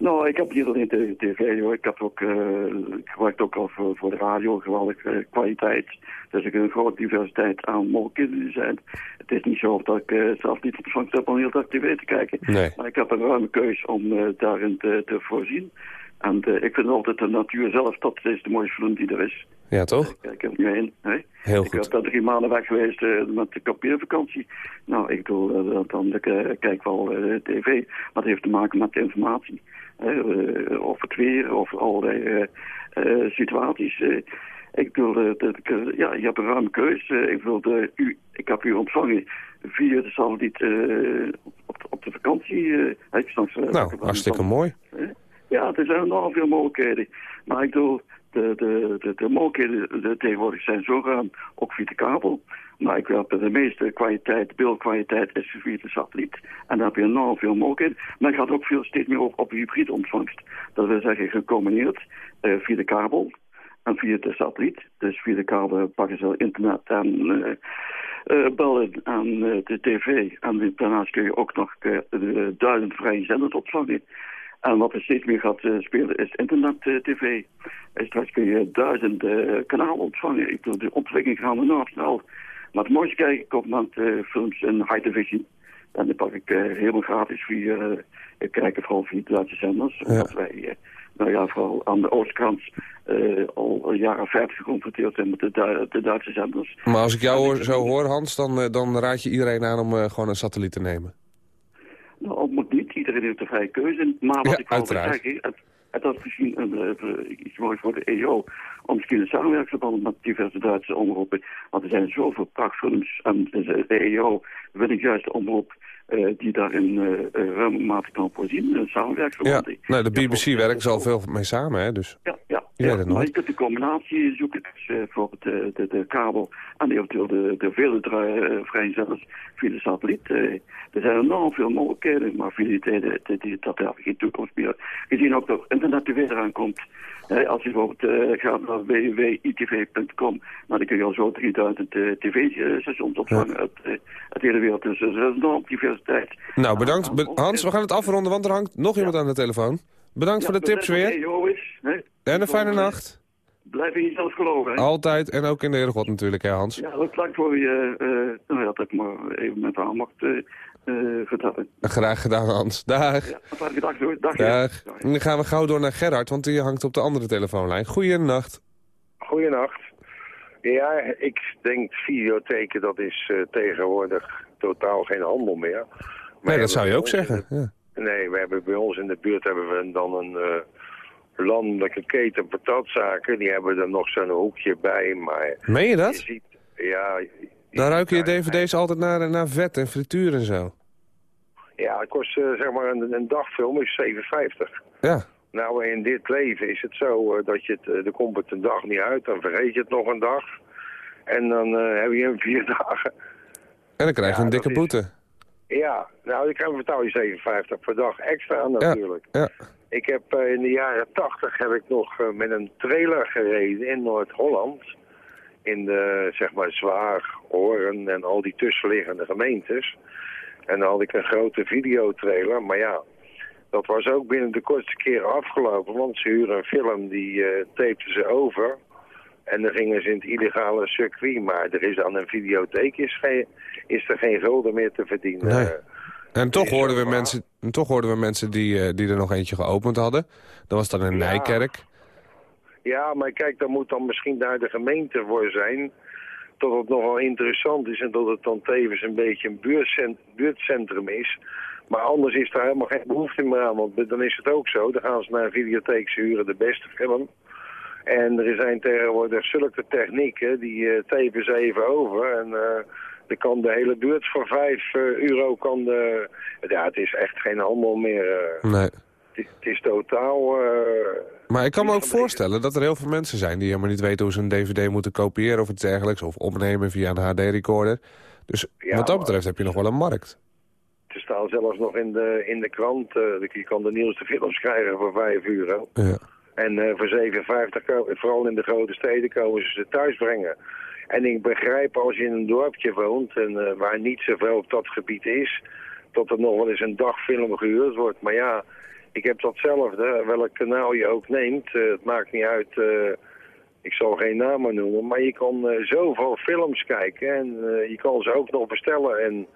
Nou, ik heb niet alleen de tv, hoor. Ik heb ook, uh, ik werk ook al voor, voor de radio, geweldige uh, kwaliteit. Dus ik heb een grote diversiteit aan mogelijkheden zijn. Het is niet zo dat ik uh, zelf niet ontvangst heb om heel dag tv te kijken. Nee. Maar ik heb een ruime keus om uh, daarin te, te voorzien. En uh, ik vind altijd de natuur zelf, dat is de mooiste film die er is. Ja, toch? Kijk er nu heen. Hè? Heel ik goed. ben daar drie maanden weg geweest eh, met de kampeervakantie. Nou, ik bedoel, eh, dan eh, kijk wel eh, tv. Maar het heeft te maken met informatie. Eh, over het weer, over allerlei eh, eh, situaties. ik bedoel, dat ik, ja, je hebt een ruime keus. Ik, bedoel, u, ik heb u ontvangen via de satelliet op, op de vakantie. eh, Nou, hartstikke mooi. ja, er zijn enorm veel mogelijkheden. Maar ik bedoel, de, de, de, de mogelijkheden de, tegenwoordig zijn zo ruim, ook via de kabel. Maar ik wil de meeste kwaliteit, beeldkwaliteit is via de satelliet. En daar heb je enorm veel mogelijkheden. Maar het gaat ook veel steeds meer over op hybride ontvangst. Dat wil zeggen gecombineerd eh, via de kabel en via de satelliet. Dus via de kabel pakken ze internet en eh, eh, bellen aan de tv. En daarnaast kun je ook nog de duizend vrije zenders ontvangen. En wat er steeds meer gaat eh, spelen is internet-tv. En straks kun je duizenden uh, kanalen ontvangen. Ik bedoel, de ontwikkeling gaat enorm snel. Maar het mooiste kijk ik op uh, films in high division. En dan pak ik uh, helemaal gratis via, uh, ik kijk vooral via Duitse zenders. Ja. Omdat wij, uh, nou ja, vooral aan de oostkant uh, al jaren 50 geconfronteerd zijn met de, Du de Duitse zenders. Maar als ik jou hoor, zo hoor, Hans, dan, uh, dan raad je iedereen aan om uh, gewoon een satelliet te nemen. Nou. Iedereen heeft een vrije keuze. Maar wat ja, ik wil zeggen, het, het was misschien een, uh, iets moois voor de EO om misschien een samenwerkingsverband met diverse Duitse omroepen. Want er zijn zoveel prachtfilms en de EO wil ik juist de omroep die daarin uh, ruime mate kan voorzien. Een samenwerkingsverband. Ja, nou, de BBC ja, werkt al veel mee samen, hè? Dus. Ja, ja. Maar je kunt de combinatie zoeken dus, uh, voor de, de, de, kabel en eventueel de, de vele uh, vrijzenders via de satelliet. Er zijn enorm veel mogelijkheden, maar via die tijden, dat heeft geen toekomst meer. Gezien ook dat internet er weer aankomt. Als je bijvoorbeeld gaat naar www.itv.com, nou, dan kun je al zo 3000 tv-stations ontvangen uit, uit de hele wereld. Dus er is enorm diversiteit. Nou, bedankt. Be Hans, we gaan het afronden, want er hangt nog iemand aan de telefoon. Bedankt voor de tips weer. En een fijne nacht. Blijf in jezelf geloven. Hè? Altijd. En ook in de Heere God natuurlijk, hè Hans. Ja, dat dank voor je. Uh, dat ik maar even met haar mocht uh, uh, vertellen. Graag gedaan, Hans. Dag. Ja, dag, hoor. Dag. Dag. En dan gaan we gauw door naar Gerhard, want die hangt op de andere telefoonlijn. Goeienacht. Goeienacht. Ja, ik denk videotheken, dat is tegenwoordig totaal geen handel meer. Maar nee, dat zou je ook zeggen. Ja. Nee, we hebben bij ons in de buurt hebben we dan een uh, landelijke keten patatzaken. Die hebben er nog zo'n hoekje bij, maar... Meen je dat? Je ziet, ja... Daar ruiken je dvd's altijd naar, naar vet en frituur en zo. Ja, het kost uh, zeg maar een, een dagfilm is 57. Ja. Nou, in dit leven is het zo uh, dat je het, uh, er komt het een dag niet uit, dan vergeet je het nog een dag. En dan heb je hem vier dagen. En dan krijg je ja, een dikke boete. Ja, nou, dan betaal je 57 per dag extra natuurlijk. Ja, ja. Ik heb in de jaren 80 heb ik nog met een trailer gereden in Noord-Holland. In de, zeg maar, Zwaag, Oren en al die tussenliggende gemeentes. En dan had ik een grote videotrailer, maar ja, dat was ook binnen de kortste keren afgelopen. Want ze huren een film, die uh, ze over. En dan gingen ze in het illegale circuit. Maar er is aan een videotheek is, geen, is er geen gulden meer te verdienen. Nee. En toch hoorden, we mensen, en toch hoorden we mensen die, uh, die er nog eentje geopend hadden. Dat was dan in ja. Nijkerk. Ja, maar kijk, daar moet dan misschien daar de gemeente voor zijn. Dat het nogal interessant is en dat het dan tevens een beetje een buurtcent buurtcentrum is. Maar anders is daar helemaal geen behoefte meer aan. Want dan is het ook zo. Dan gaan ze naar een videotheek, ze huren de beste film. En er zijn tegenwoordig zulke technieken, die uh, ze even over. En uh, dan kan de hele buurt voor 5 uh, euro kan de... Ja, het is echt geen handel meer. nee. Het, het, is totaal... maar ik kan me ook voorstellen dat er heel veel mensen zijn... die helemaal niet weten hoe ze een dvd moeten kopiëren of iets dergelijks. Of opnemen via een HD-recorder. Dus ja, wat dat betreft heb je nog wel een markt. Er staan zelfs nog in de, in de krant... je kan de nieuwste films krijgen voor 5 euro. Ja. En uh, voor 57, vooral in de grote steden, komen ze ze thuis brengen. En ik begrijp als je in een dorpje woont en uh, waar niet zoveel op dat gebied is, dat er nog wel eens een dagfilm gehuurd wordt. Maar ja, ik heb datzelfde, welk kanaal je ook neemt. Uh, het maakt niet uit, ik zal geen namen noemen, maar je kan zoveel films kijken en je kan ze ook nog bestellen. En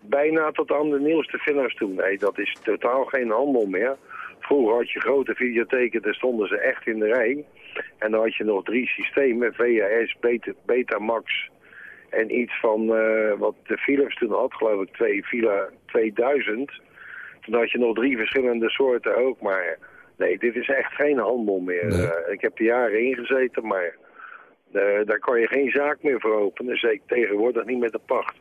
bijna tot aan de nieuwste films toe. Nee, dat is totaal geen handel meer. Vroeger had je grote videotheken, daar stonden ze echt in de rij. En dan had je nog drie systemen, VHS, Beta, Betamax en iets van eh, wat de Philips toen had, geloof ik, twee, Villa 2000. Toen had je nog drie verschillende soorten ook, maar nee, dit is echt geen handel meer. Eh, ik heb er jaren ingezeten, maar eh, daar kan je geen zaak meer voor openen. Zeker tegenwoordig niet met de pacht.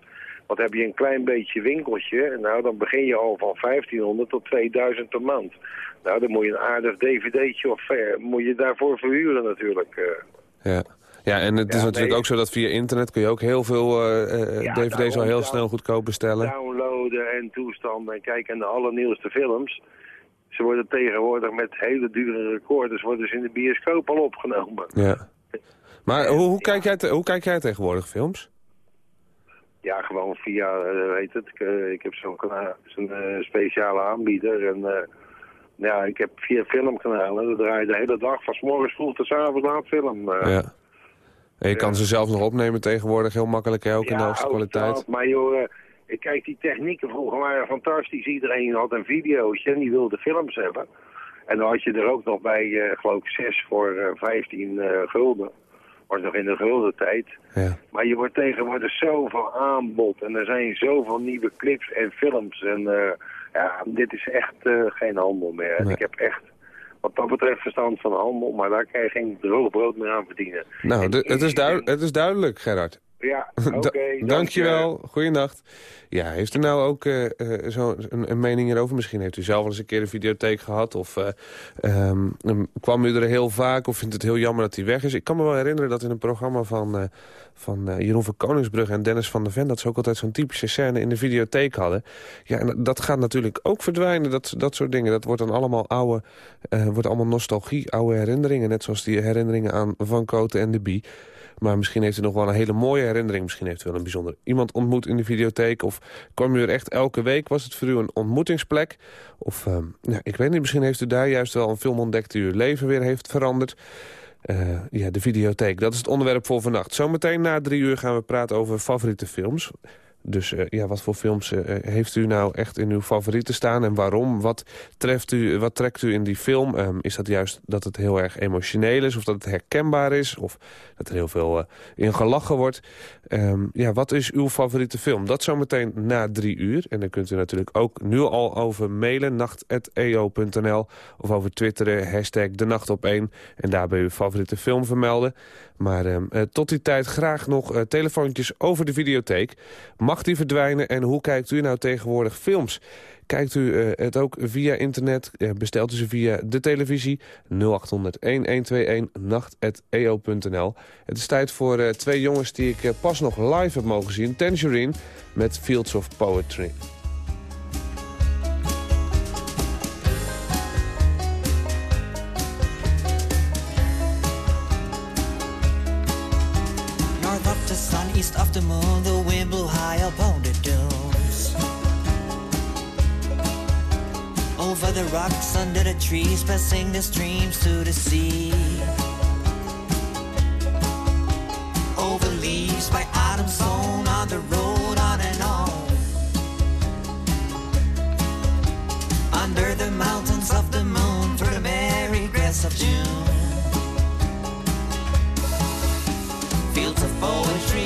Want heb je een klein beetje winkeltje, nou dan begin je al van 1500 tot 2000 per maand. Nou, dan moet je een aardig dvd'tje of ver, moet je daarvoor verhuren natuurlijk. eh. Ja. Ja, en het is natuurlijk nee. ook zo dat via internet kun je ook heel veel eh, eh, Ja, dvd's al heel snel goedkoop bestellen. Downloaden en toestanden en kijken naar de allernieuwste films. Ze worden tegenwoordig met hele dure recorders worden ze in de bioscoop al opgenomen. Ja. Maar hoe, hoe, kijk jij te- hoe kijk jij tegenwoordig films? Ja, gewoon via, eh, weet het, ik, eh, ik heb zo'n zo'n eh, speciale aanbieder. En eh, ja, ik heb vier filmkanalen. Dat draai je de hele dag, van 's morgens vroeg tot 's avonds laat film. eh. Ja. En je kan ze zelf nog opnemen tegenwoordig heel makkelijk, hè, ook in de hoogste kwaliteit. dat, Maar joh, eh, ik kijk, die technieken vroeger waren fantastisch. Iedereen had een videootje en die wilde films hebben. En dan had je er ook nog bij, eh, geloof ik, 6 voor eh, 15 eh, gulden. Was nog in de gulden tijd. Ja. Maar je wordt tegenwoordig zoveel aanbod. En er zijn zoveel nieuwe clips en films. En ja, dit is echt geen handel meer. Nee. Ik heb echt, wat dat betreft, verstand van handel. Maar daar kan je geen droog brood meer aan verdienen. Nou, het, is duid- het is duidelijk, Gerard. Ja, oké. Dankjewel, goeienacht. Ja, heeft u nou ook eh, zo een, een mening hierover? Misschien heeft u zelf wel eens een keer een videotheek gehad... of eh, ehm, kwam u er heel vaak of vindt het heel jammer dat hij weg is? Ik kan me wel herinneren dat in een programma van, van Jeroen van Koningsbrug en Dennis van der Ven... dat ze ook altijd zo'n typische scène in de videotheek hadden. Ja, en dat gaat natuurlijk ook verdwijnen, dat, dat soort dingen. Dat wordt dan allemaal oude, wordt allemaal nostalgie, oude herinneringen... net zoals die herinneringen aan Van Koten en de Bie... Maar misschien heeft u nog wel een hele mooie herinnering. Misschien heeft u wel een bijzonder iemand ontmoet in de videotheek. Of kwam u er echt elke week? Was het voor u een ontmoetingsplek? Of, ehm, ja, ik weet niet, misschien heeft u daar juist wel een film ontdekt... die uw leven weer heeft veranderd. Eh, ja, de videotheek, dat is het onderwerp voor vannacht. Zometeen na drie uur gaan we praten over favoriete films. Dus eh, ja, wat voor films eh, heeft u nou echt in uw favorieten staan en waarom? Wat, treft u, wat trekt u in die film? Ehm, is dat juist dat het heel erg emotioneel is of dat het herkenbaar is? Of dat er heel veel eh, in gelachen wordt? Ehm, ja, wat is uw favoriete film? Dat zometeen na drie uur. En dan kunt u natuurlijk ook nu al over mailen, nacht.eo.nl of over twitteren, hashtag de nacht op 1. En daarbij uw favoriete film vermelden. Maar ehm, eh, tot die tijd graag nog eh, telefoontjes over de videotheek. Mag die verdwijnen en hoe kijkt u nou tegenwoordig films? Kijkt u eh, het ook via internet? Bestelt u ze via de televisie? 0800-1121 nacht.eo.nl Het is tijd voor twee jongens die ik pas nog live heb mogen zien. Tangerine met Fields of Poetry. Over under the trees, passing the streams to the sea. Over leaves by autumn sown on the road, on and on. Under the mountains of the moon, through the merry grass of June. fields of poetry,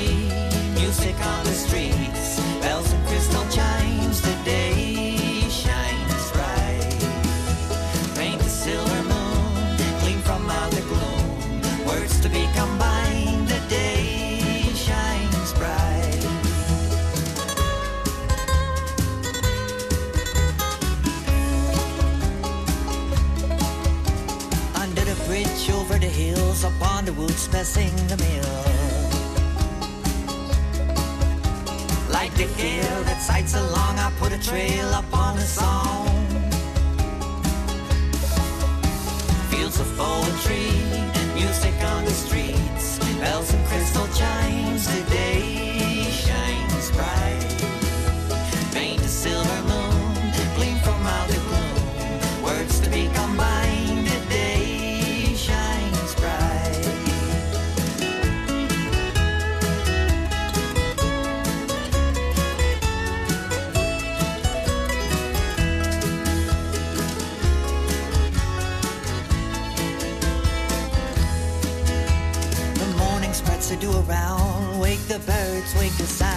woods, passing the mill. Like the gale that sights along, I put a trail upon the song. Fields of poetry, music on the streets, bells and crystal chimes. The the birds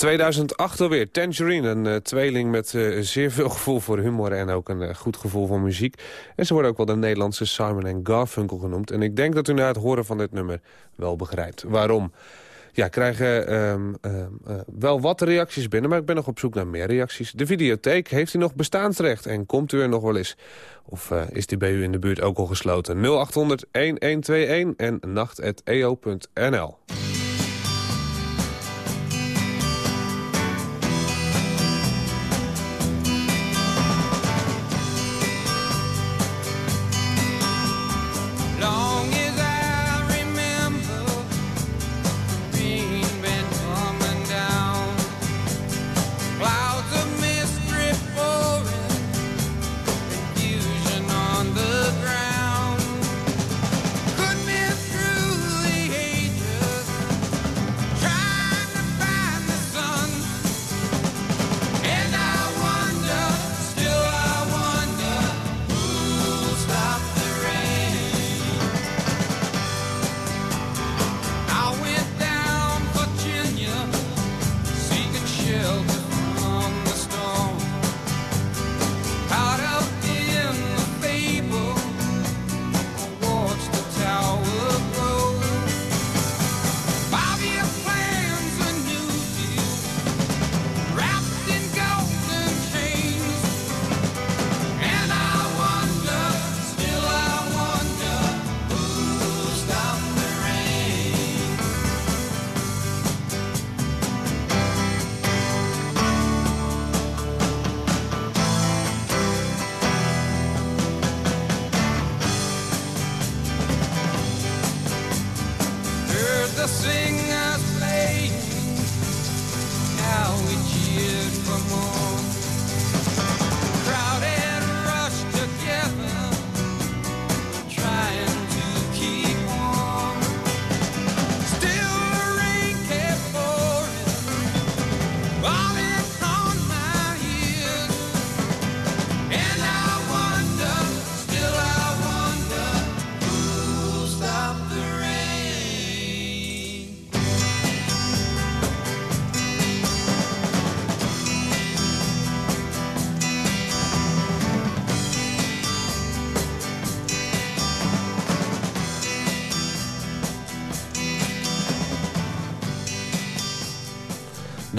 2008 alweer. Tangerine, een eh, tweeling met eh, zeer veel gevoel voor humor... en ook een eh, goed gevoel voor muziek. En ze worden ook wel de Nederlandse Simon Garfunkel genoemd. En ik denk dat u na het horen van dit nummer wel begrijpt waarom. Ja, krijgen eh, wel wat reacties binnen, maar ik ben nog op zoek naar meer reacties. De videotheek, heeft u nog bestaansrecht en komt u er nog wel eens? Of is die bij u in de buurt ook al gesloten? 0800-1121 en nacht.eo.nl.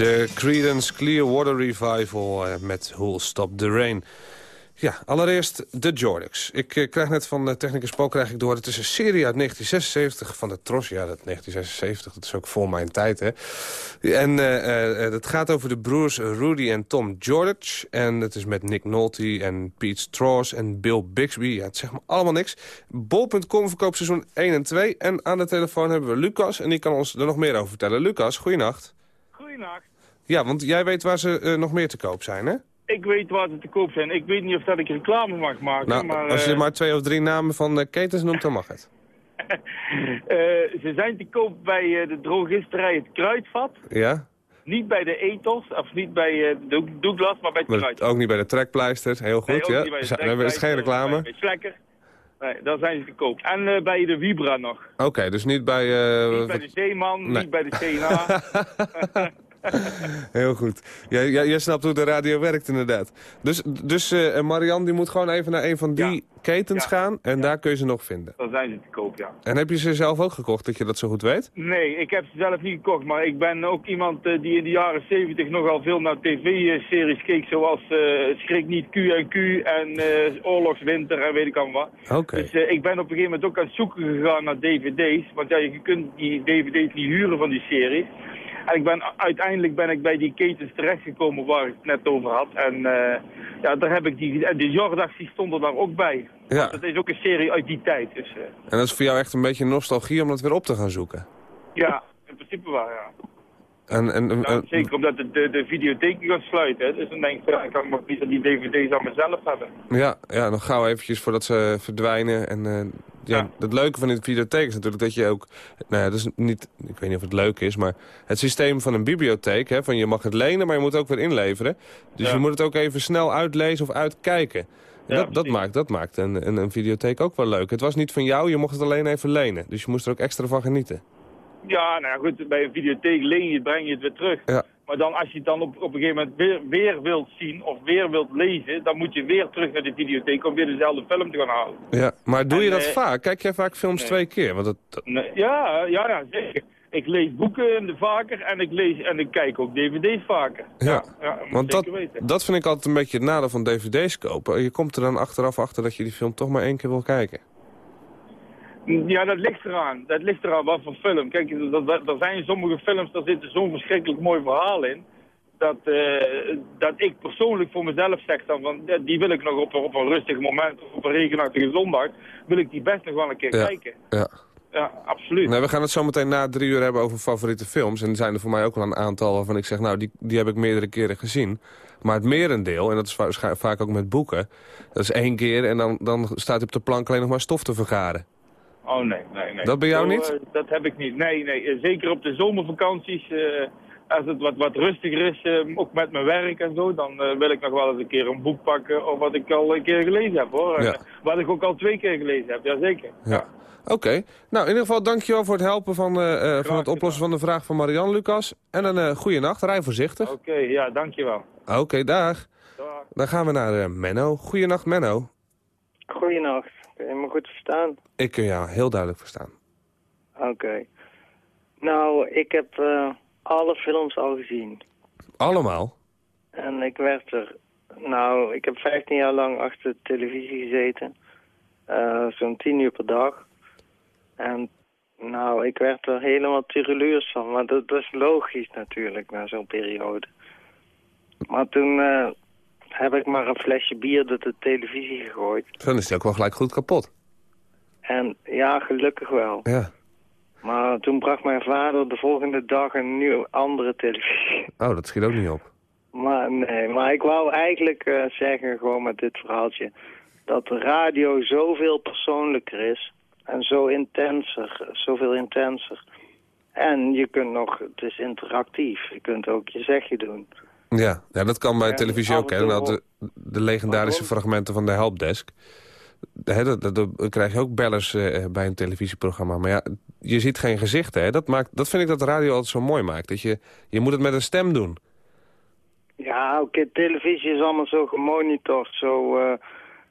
De Creedence Clearwater Revival eh, met Who'll Stop the Rain. Ja, allereerst de Jordix. Ik eh, krijg net van uh, Technicus Paul krijg ik door... het is een serie uit 1976 van de Tros. Ja, dat 1976, dat is ook voor mijn tijd, hè. En eh, eh, het gaat over de broers Rudy en Tom Jordich. En het is met Nick Nolte en Pete Strauss en Bill Bixby. Ja, het zegt me allemaal niks. Bol.com verkoopt seizoen 1 en 2. En aan de telefoon hebben we Lucas. En die kan ons er nog meer over vertellen. Lucas, goeienacht. Goeienacht. Ja, want jij weet waar ze eh, nog meer te koop zijn, hè? Ik weet waar ze te koop zijn. Ik weet niet of dat ik reclame mag maken, Nou, maar... als je eh, maar twee of drie namen van eh, ketens noemt, dan mag het. ze zijn te koop bij de drogisterij Het Kruidvat. Ja? Niet bij de Ethos, of niet bij Doug- Douglas, maar bij het Kruidvat. ook niet bij de trekpleister. Heel goed, Nee, ja. dan hebben is geen Trekpleister, reclame. Bij Slekker. Nee, daar zijn ze te koop. En bij de Vibra nog. Oké, dus niet bij... niet bij de Zeeman, nee. niet bij de CNA. Heel goed. Jij, jij, jij snapt hoe de radio werkt inderdaad. Dus, dus eh, Marianne die moet gewoon even naar een van die ketens gaan en daar kun je ze nog vinden. Dan zijn ze te koop, ja. En heb je ze zelf ook gekocht, dat je dat zo goed weet? Nee, ik heb ze zelf niet gekocht, maar ik ben ook iemand eh, die in de jaren 70 nogal veel naar tv-series keek, zoals eh, Schrik niet Q en Q en eh, Oorlogswinter en weet ik allemaal wat. Oké. Dus eh, ik ben op een gegeven moment ook aan het zoeken gegaan naar dvd's, want ja, je kunt die dvd's niet huren van die series. En ik ben, uiteindelijk ben ik bij die ketens terechtgekomen waar ik het net over had. En eh, ja, daar heb ik die, en de Jordax die stond er daar ook bij. Ja. Het is ook een serie uit die tijd. Dus eh, En dat is voor jou echt een beetje nostalgie om dat weer op te gaan zoeken? ja, in principe wel, ja. En, en, en- Nou, zeker omdat de, de, de videotheek gaat sluiten. Hè. Dus dan denk ik, ja, ik kan maar liever die dvd's aan mezelf hebben. ja, ja, nog gauw eventjes voordat ze verdwijnen. En eh, ja, het leuke van de videotheek is natuurlijk dat je ook... Nou ja, dat is niet, ik weet niet of het leuk is, maar het systeem van een bibliotheek... Hè, van je mag het lenen, maar je moet het ook weer inleveren. Dus Ja. je moet het ook even snel uitlezen of uitkijken. En dat, dat, maakt, dat maakt een, een, een videotheek ook wel leuk. Het was niet van jou, je mocht het alleen even lenen. Dus je moest er ook extra van genieten. Ja, nou goed, bij een videotheek leen je het, breng je het weer terug. Ja. Maar dan als je het dan op, op een gegeven moment weer, weer wilt zien of weer wilt lezen... dan moet je weer terug naar de videotheek om weer dezelfde film te gaan halen. Ja, maar doe je dat eh, vaak? Kijk jij vaak films nee. twee keer? Want dat, dat- Nee, ja, ja, ja, zeker. Ik lees boeken vaker en ik, lees, en ik kijk ook dvd's vaker. ja. Ja, Want dat, weten. dat vind ik altijd een beetje het nadeel van dvd's kopen. Je komt er dan achteraf achter dat je die film toch maar één keer wil kijken. Ja, dat ligt eraan. Dat ligt eraan wat voor film. Kijk, er zijn sommige films, daar zit zo'n verschrikkelijk mooi verhaal in. Dat, eh, dat ik persoonlijk voor mezelf zeg dan van, die wil ik nog op, een- op een rustig moment, of op een regenachtige zondag, wil ik die best nog wel een keer Ja. kijken. Ja. Ja, absoluut. Nee, we gaan het zo meteen na drie uur hebben over favoriete films. En er zijn er voor mij ook wel een aantal waarvan ik zeg, nou, die, die heb ik meerdere keren gezien. Maar het merendeel, en dat is va- vaak ook met boeken, dat is één keer en dan, dan staat hij op de plank alleen nog maar stof te vergaren. Oh nee, nee, nee. Dat bij jou Zo, niet? eh, dat heb ik niet. Nee, nee. eh, Zeker op de zomervakanties, eh, als het wat, wat rustiger is, ook met mijn werk en zo, dan wil ik nog wel eens een keer een boek pakken of wat ik al een keer gelezen heb hoor. Ja. wat ik ook al twee keer gelezen heb, jazeker. Ja. Oké, nou in ieder geval dankjewel voor het helpen van, eh, eh, van het oplossen van de vraag van Marianne Lucas. En een uh, goede nacht, rij voorzichtig. Oké, ja, dankjewel. Oké, dag. Dan gaan we naar Menno. Goeienacht Menno. Goeienacht. Kun je me goed verstaan? Ik kun jou heel duidelijk verstaan. Oké. Nou, ik heb eh, alle films al gezien. Allemaal? En ik werd er... Nou, ik heb 15 jaar lang achter de televisie gezeten. Eh, Zo'n 10 uur per dag. En nou, ik werd er helemaal tireluurs van. Maar dat, dat is logisch natuurlijk, na zo'n periode. Maar toen eh, heb ik maar een flesje bier door de televisie gegooid. Dan is die ook wel gelijk goed kapot. En ja, gelukkig wel. Ja. Maar toen bracht mijn vader de volgende dag een nieuwe andere televisie. Oh, dat schiet ook niet op. Maar nee, maar ik wou eigenlijk eh, zeggen, gewoon met dit verhaaltje... dat de radio zoveel persoonlijker is en zo intenser, zoveel intenser. En je kunt nog, het is interactief, je kunt ook je zegje doen. Ja, ja dat kan bij En televisie ook. Hè. had de, de legendarische fragmenten van de helpdesk. Hè, dat, krijg je ook bellers eh, bij een televisieprogramma. Maar ja, je ziet geen gezichten. Hè. Dat, maakt, dat vind ik dat de radio altijd zo mooi maakt. Dat je, je moet het met een stem doen. Ja, oké, televisie is allemaal zo gemonitord, zo eh,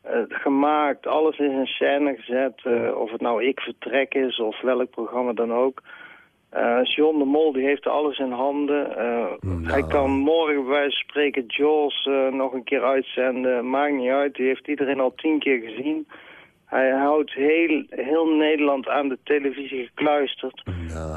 eh, gemaakt. Alles is in scène gezet, of het nou Ik Vertrek is of welk programma dan ook. Eh John de Mol die heeft alles in handen. Eh, Hij kan morgen bij wijze van spreken Jaws eh, nog een keer uitzenden. Maakt niet uit, die heeft iedereen al tien keer gezien. Hij houdt heel, heel Nederland aan de televisie gekluisterd.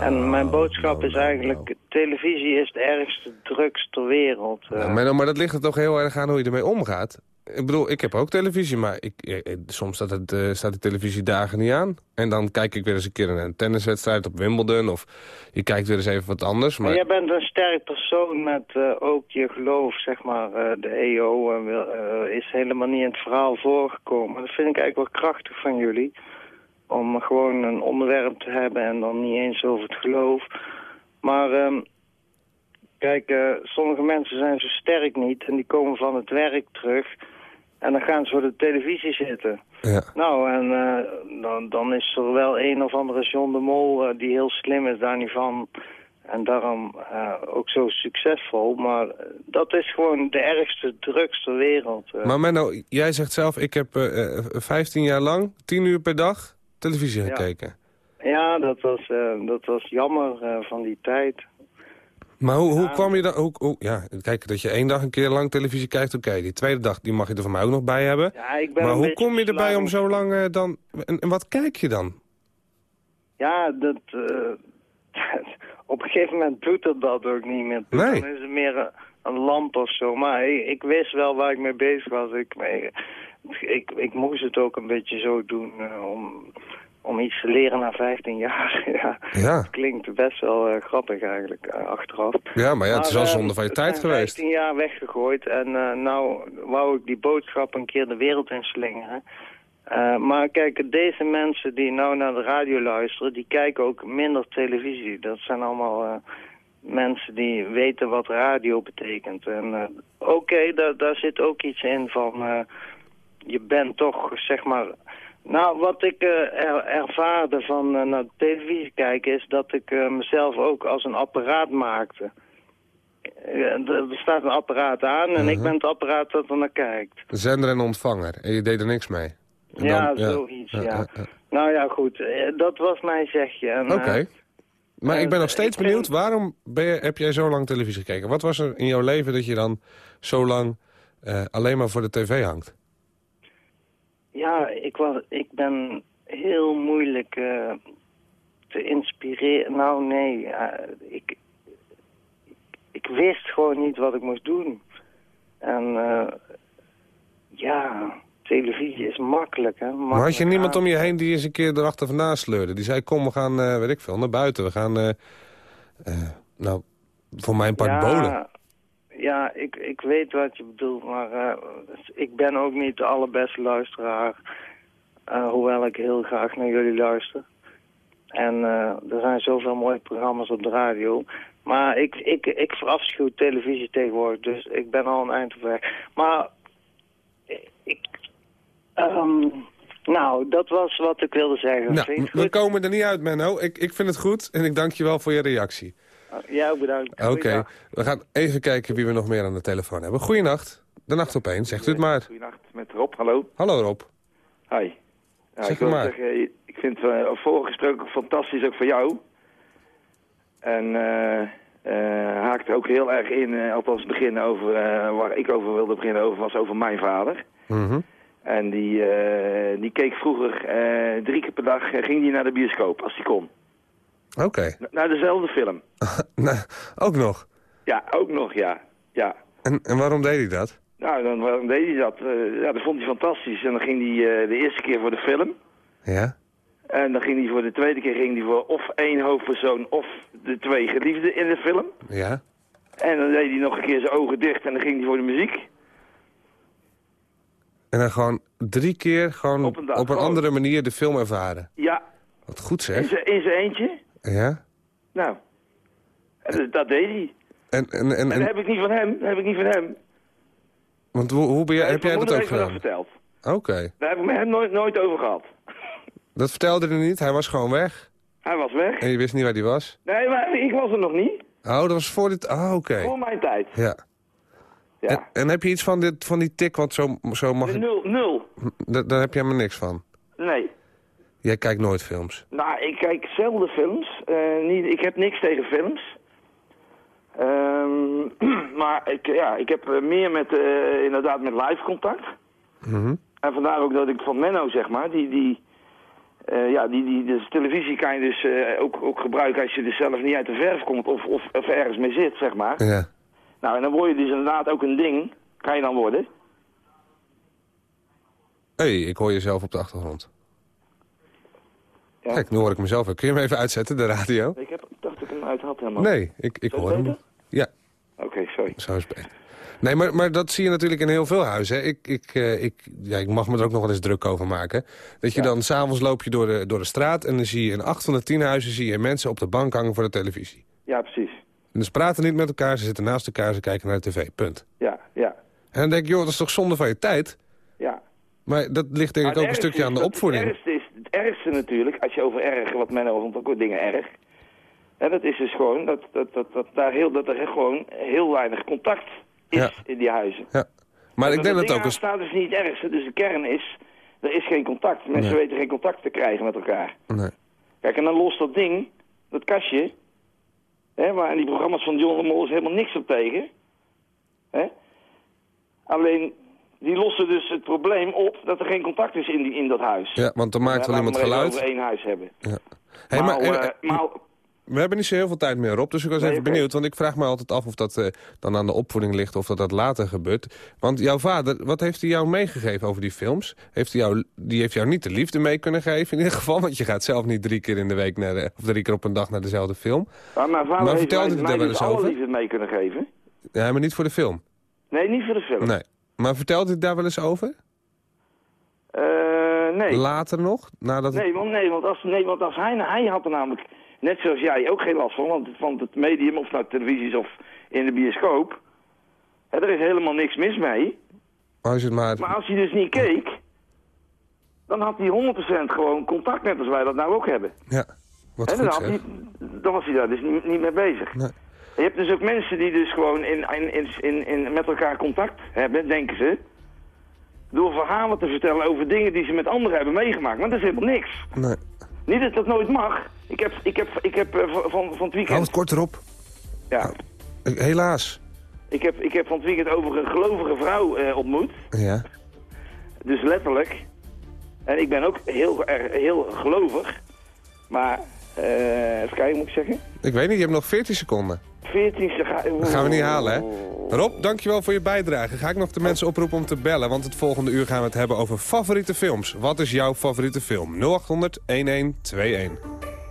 en mijn boodschap is eigenlijk, televisie is de ergste drugs ter wereld. Maar, maar dat ligt er toch heel erg aan hoe je ermee omgaat. Ik bedoel, ik heb ook televisie, maar ik, eh, eh, soms staat, het, eh, staat de televisie dagen niet aan. En dan kijk ik weer eens een keer naar een tenniswedstrijd op Wimbledon. Of je kijkt weer eens even wat anders. Maar Maar jij bent een sterk persoon met ook je geloof, zeg maar. de EO is helemaal niet in het verhaal voorgekomen. Dat vind ik eigenlijk wel krachtig van jullie. Om gewoon een onderwerp te hebben en dan niet eens over het geloof. Maar ehm, kijk, sommige mensen zijn zo sterk niet en die komen van het werk terug. En dan gaan ze voor de televisie zitten. Ja. Nou, en eh, dan, dan is er wel een of andere John de Mol eh, die heel slim is, daar niet van. En daarom eh, ook zo succesvol. Maar dat is gewoon de ergste drugs ter wereld. Maar Menno, jij zegt zelf, ik heb eh, eh, 15 jaar lang, 10 uur per dag, televisie Ja. gekeken. Ja, dat was, dat was jammer van die tijd. Maar hoe, hoe kwam je dan... Hoe, hoe, ja, kijk, dat je één dag een keer lang televisie kijkt, oké. Die tweede dag, die mag je er van mij ook nog bij hebben. Ja, ik ben maar hoe kom je erbij om zo lang eh, dan... En, en wat kijk je dan? Ja, dat, eh, op een gegeven moment doet het dat ook niet meer. Nee. Dan is het meer een, een lamp of zo. Maar ik, ik wist wel waar ik mee bezig was. Ik, ik, ik moest het ook een beetje zo doen eh, om, om iets te leren na 15 jaar. ja. Ja. Het klinkt best wel eh, grappig eigenlijk, eh, achteraf. Ja, maar ja, het is wel eh, zonde van je tijd geweest. 15 jaar weggegooid en nou wou ik die boodschap een keer de wereld in slingeren. Maar kijk, deze mensen die nou naar de radio luisteren, die kijken ook minder televisie. Dat zijn allemaal mensen die weten wat radio betekent. En oké, daar, daar zit ook iets in van, je bent toch, zeg maar... Nou, wat ik eh, er, ervaarde van eh, naar televisie kijken is dat ik eh, mezelf ook als een apparaat maakte. Er staat een apparaat aan en ik ben het apparaat dat er naar kijkt. Zender en ontvanger. En je deed er niks mee. En Ja, dan- zoiets, ja. Nou ja, goed, dat was mijn zegje. Oké. Maar ik ben nog steeds benieuwd, waarom ben je, heb jij zo lang televisie gekeken? Wat was er in jouw leven dat je dan zo lang alleen maar voor de tv hangt? Ja, ik, was, ik ben heel moeilijk eh, te inspireren. Nou, nee, eh, ik, ik wist gewoon niet wat ik moest doen. En eh, ja, televisie is makkelijk, hè. Maar had je niemand om je heen die eens een keer erachter vandaan sleurde? Die zei, kom, we gaan, weet ik veel, naar buiten. We gaan, nou, voor mijn part ja, bolen. Ja, ik, ik weet wat je bedoelt, maar eh, ik ben ook niet de allerbeste luisteraar. eh, hoewel ik heel graag naar jullie luister. En eh, er zijn zoveel mooie programma's op de radio. Maar ik, ik, ik verafschuw televisie tegenwoordig, dus ik ben al een eind op weg. Maar ik... ehm, nou, dat was wat ik wilde zeggen. Nou, we komen er niet uit, Menno. Ik, ik vind het goed en ik dank je wel voor je reactie. Ja, bedankt. Oké, we gaan even kijken wie we nog meer aan de telefoon hebben. Goeienacht, de nacht op één, zegt u het maar. Goedenacht, met Rob, hallo. Hallo Rob. Hi. Ja, Zeg ik wil maar. zeggen, ik vind het uh, vorige gesprek ook fantastisch, ook voor jou. En eh eh haakt er ook heel erg in, eh, althans het begin over, eh, waar ik over wilde beginnen over, was over mijn vader. Mhm. En die, eh, die keek vroeger eh, drie keer per dag, eh, ging die naar de bioscoop, als hij kon. Oké, N- naar dezelfde film. nou, ook nog. Ja, ook nog, ja. ja. En, en waarom deed hij dat? Nou, dan, waarom deed hij dat? Eh, ja, dat vond hij fantastisch. En dan ging hij eh, de eerste keer voor de film. Ja? En dan ging hij voor de tweede keer ging hij voor of één hoofdpersoon of de twee geliefden in de film. Ja? En dan deed hij nog een keer zijn ogen dicht en dan ging hij voor de muziek. En dan gewoon drie keer gewoon op een een, dag, gewoon. andere manier de film ervaren. Ja, Wat goed zeg. in zijn eentje. Ja? Nou, en dat- deed hij. En, en, en, En dat heb ik niet van hem, dat heb ik niet van hem. want hoe, hoe ben jij, heb jij dat ook me dat gedaan? verteld. Oké. Daar heb ik met hem nooit, nooit over gehad. Dat vertelde hij niet, hij was gewoon weg. Hij was weg. En je wist niet waar hij was. Nee, maar ik was er nog niet. Oh, dat was voor dit... Ah, oké. Voor mijn tijd. Ja. Ja. En, en heb je iets van, dit, van die tik, want zo, zo mag De nul, nul. Daar, daar heb jij maar niks van. Nee. Jij kijkt nooit films. Nou, ik kijk zelden films. Eh, niet, ik heb niks tegen films. Ehm, maar ik, ja, ik heb eh, meer met, eh, inderdaad met live contact. Mhm. En vandaar ook dat ik van Menno, zeg maar, die, die, ja, die, die dus televisie kan je dus ook, ook gebruiken als je dus zelf niet uit de verf komt of, of, of ergens mee zit, zeg maar. Ja. Nou, en dan word je dus inderdaad ook een ding, kan je dan worden. Hé, hey, ik hoor jezelf op de achtergrond. Ja. Kijk, nu hoor ik mezelf. ook. Kun je hem even uitzetten, de radio? Ik heb, dacht dat ik hem uit had helemaal. Nee, ik, ik hoor hem. Ja, Oké, sorry. zo is het beter. Nee, maar, maar dat zie je natuurlijk in heel veel huizen. Ik, ik, eh, ik, ja, ik mag me er ook nog wel eens druk over maken. Dat je dan s'avonds loop je door de, door de straat... en dan zie je in acht van de tien huizen zie je mensen op de bank hangen voor de televisie. Ja, precies. En ze praten niet met elkaar, ze zitten naast elkaar, ze kijken naar de tv. Punt. Ja, ja, En dan denk ik, joh, dat is toch zonde van je tijd? ja. Maar dat ligt denk ik ook een stukje aan de opvoeding. Ergste, natuurlijk, als je over erg, wat men vond ook dingen erg. En dat is dus gewoon dat, dat, dat, dat, daar heel, dat er gewoon heel weinig contact is Ja. in die huizen. Ja. Maar ik denk dat ook eens... staat dus niet ergste. Dus de kern is, er is geen contact. Mensen Nee. weten geen contact te krijgen met elkaar. Nee. Kijk, en dan lost dat ding, dat kastje, hè, waar in die programma's van John de Mol is helemaal niks op tegen. Hè? Alleen, die lossen dus het probleem op dat er geen contact is in, die, in dat huis. Ja, want dan maakt wel iemand geluid. één huis hebben. Ja. Hey, maar, maar, eh, eh, maar we hebben niet zo heel veel tijd meer op, dus ik was even benieuwd. Want ik vraag me altijd af of dat eh, dan aan de opvoeding ligt of dat dat later gebeurt. Want jouw vader, wat heeft hij jou meegegeven over die films? Heeft hij jou, die heeft jou niet de liefde mee kunnen geven in ieder geval? Want je gaat zelf niet drie keer in de week, naar de, of drie keer op een dag naar dezelfde film. maar mijn vader Maar heeft vertelde mij, daar wel dus eens alle over? liefde mee kunnen geven. Ja, maar niet voor de film. Nee, niet voor de film. Nee. Maar vertelde hij daar wel eens over? Eh, nee. Later nog? Nadat Nee, want, nee, want als, nee, want als hij, hij had er namelijk, net zoals jij, ook geen last van. Want van het medium, of nou televisie is of in de bioscoop. Hè, er is helemaal niks mis mee. Als het maar... Maar als hij dus niet keek, dan had hij 100% gewoon contact net als wij dat nou ook hebben. Ja, wat Hè, dan, goed hij, dan was hij daar dus niet, niet mee bezig. Nee. Je hebt dus ook mensen die dus gewoon in, in, in, in, met elkaar contact hebben, denken ze. Door verhalen te vertellen over dingen die ze met anderen hebben meegemaakt. Maar dat is helemaal niks. Nee. Niet dat dat nooit mag. Ik heb, ik heb, ik heb eh, van, van het weekend... Hou het kort erop. Ja. Eh, Helaas. Ik heb, ik heb van het weekend over een gelovige vrouw eh, ontmoet. Ja. Dus letterlijk. En ik ben ook heel, erg heel gelovig. Maar, eh even kijken moet ik zeggen. Ik weet niet, je hebt nog 14 seconden. 14 ga... Dat gaan we niet halen, hè? Rob, dankjewel voor je bijdrage. Ga ik nog de mensen oproepen om te bellen, want het volgende uur gaan we het hebben over favoriete films. Wat is jouw favoriete film? 0800 1121.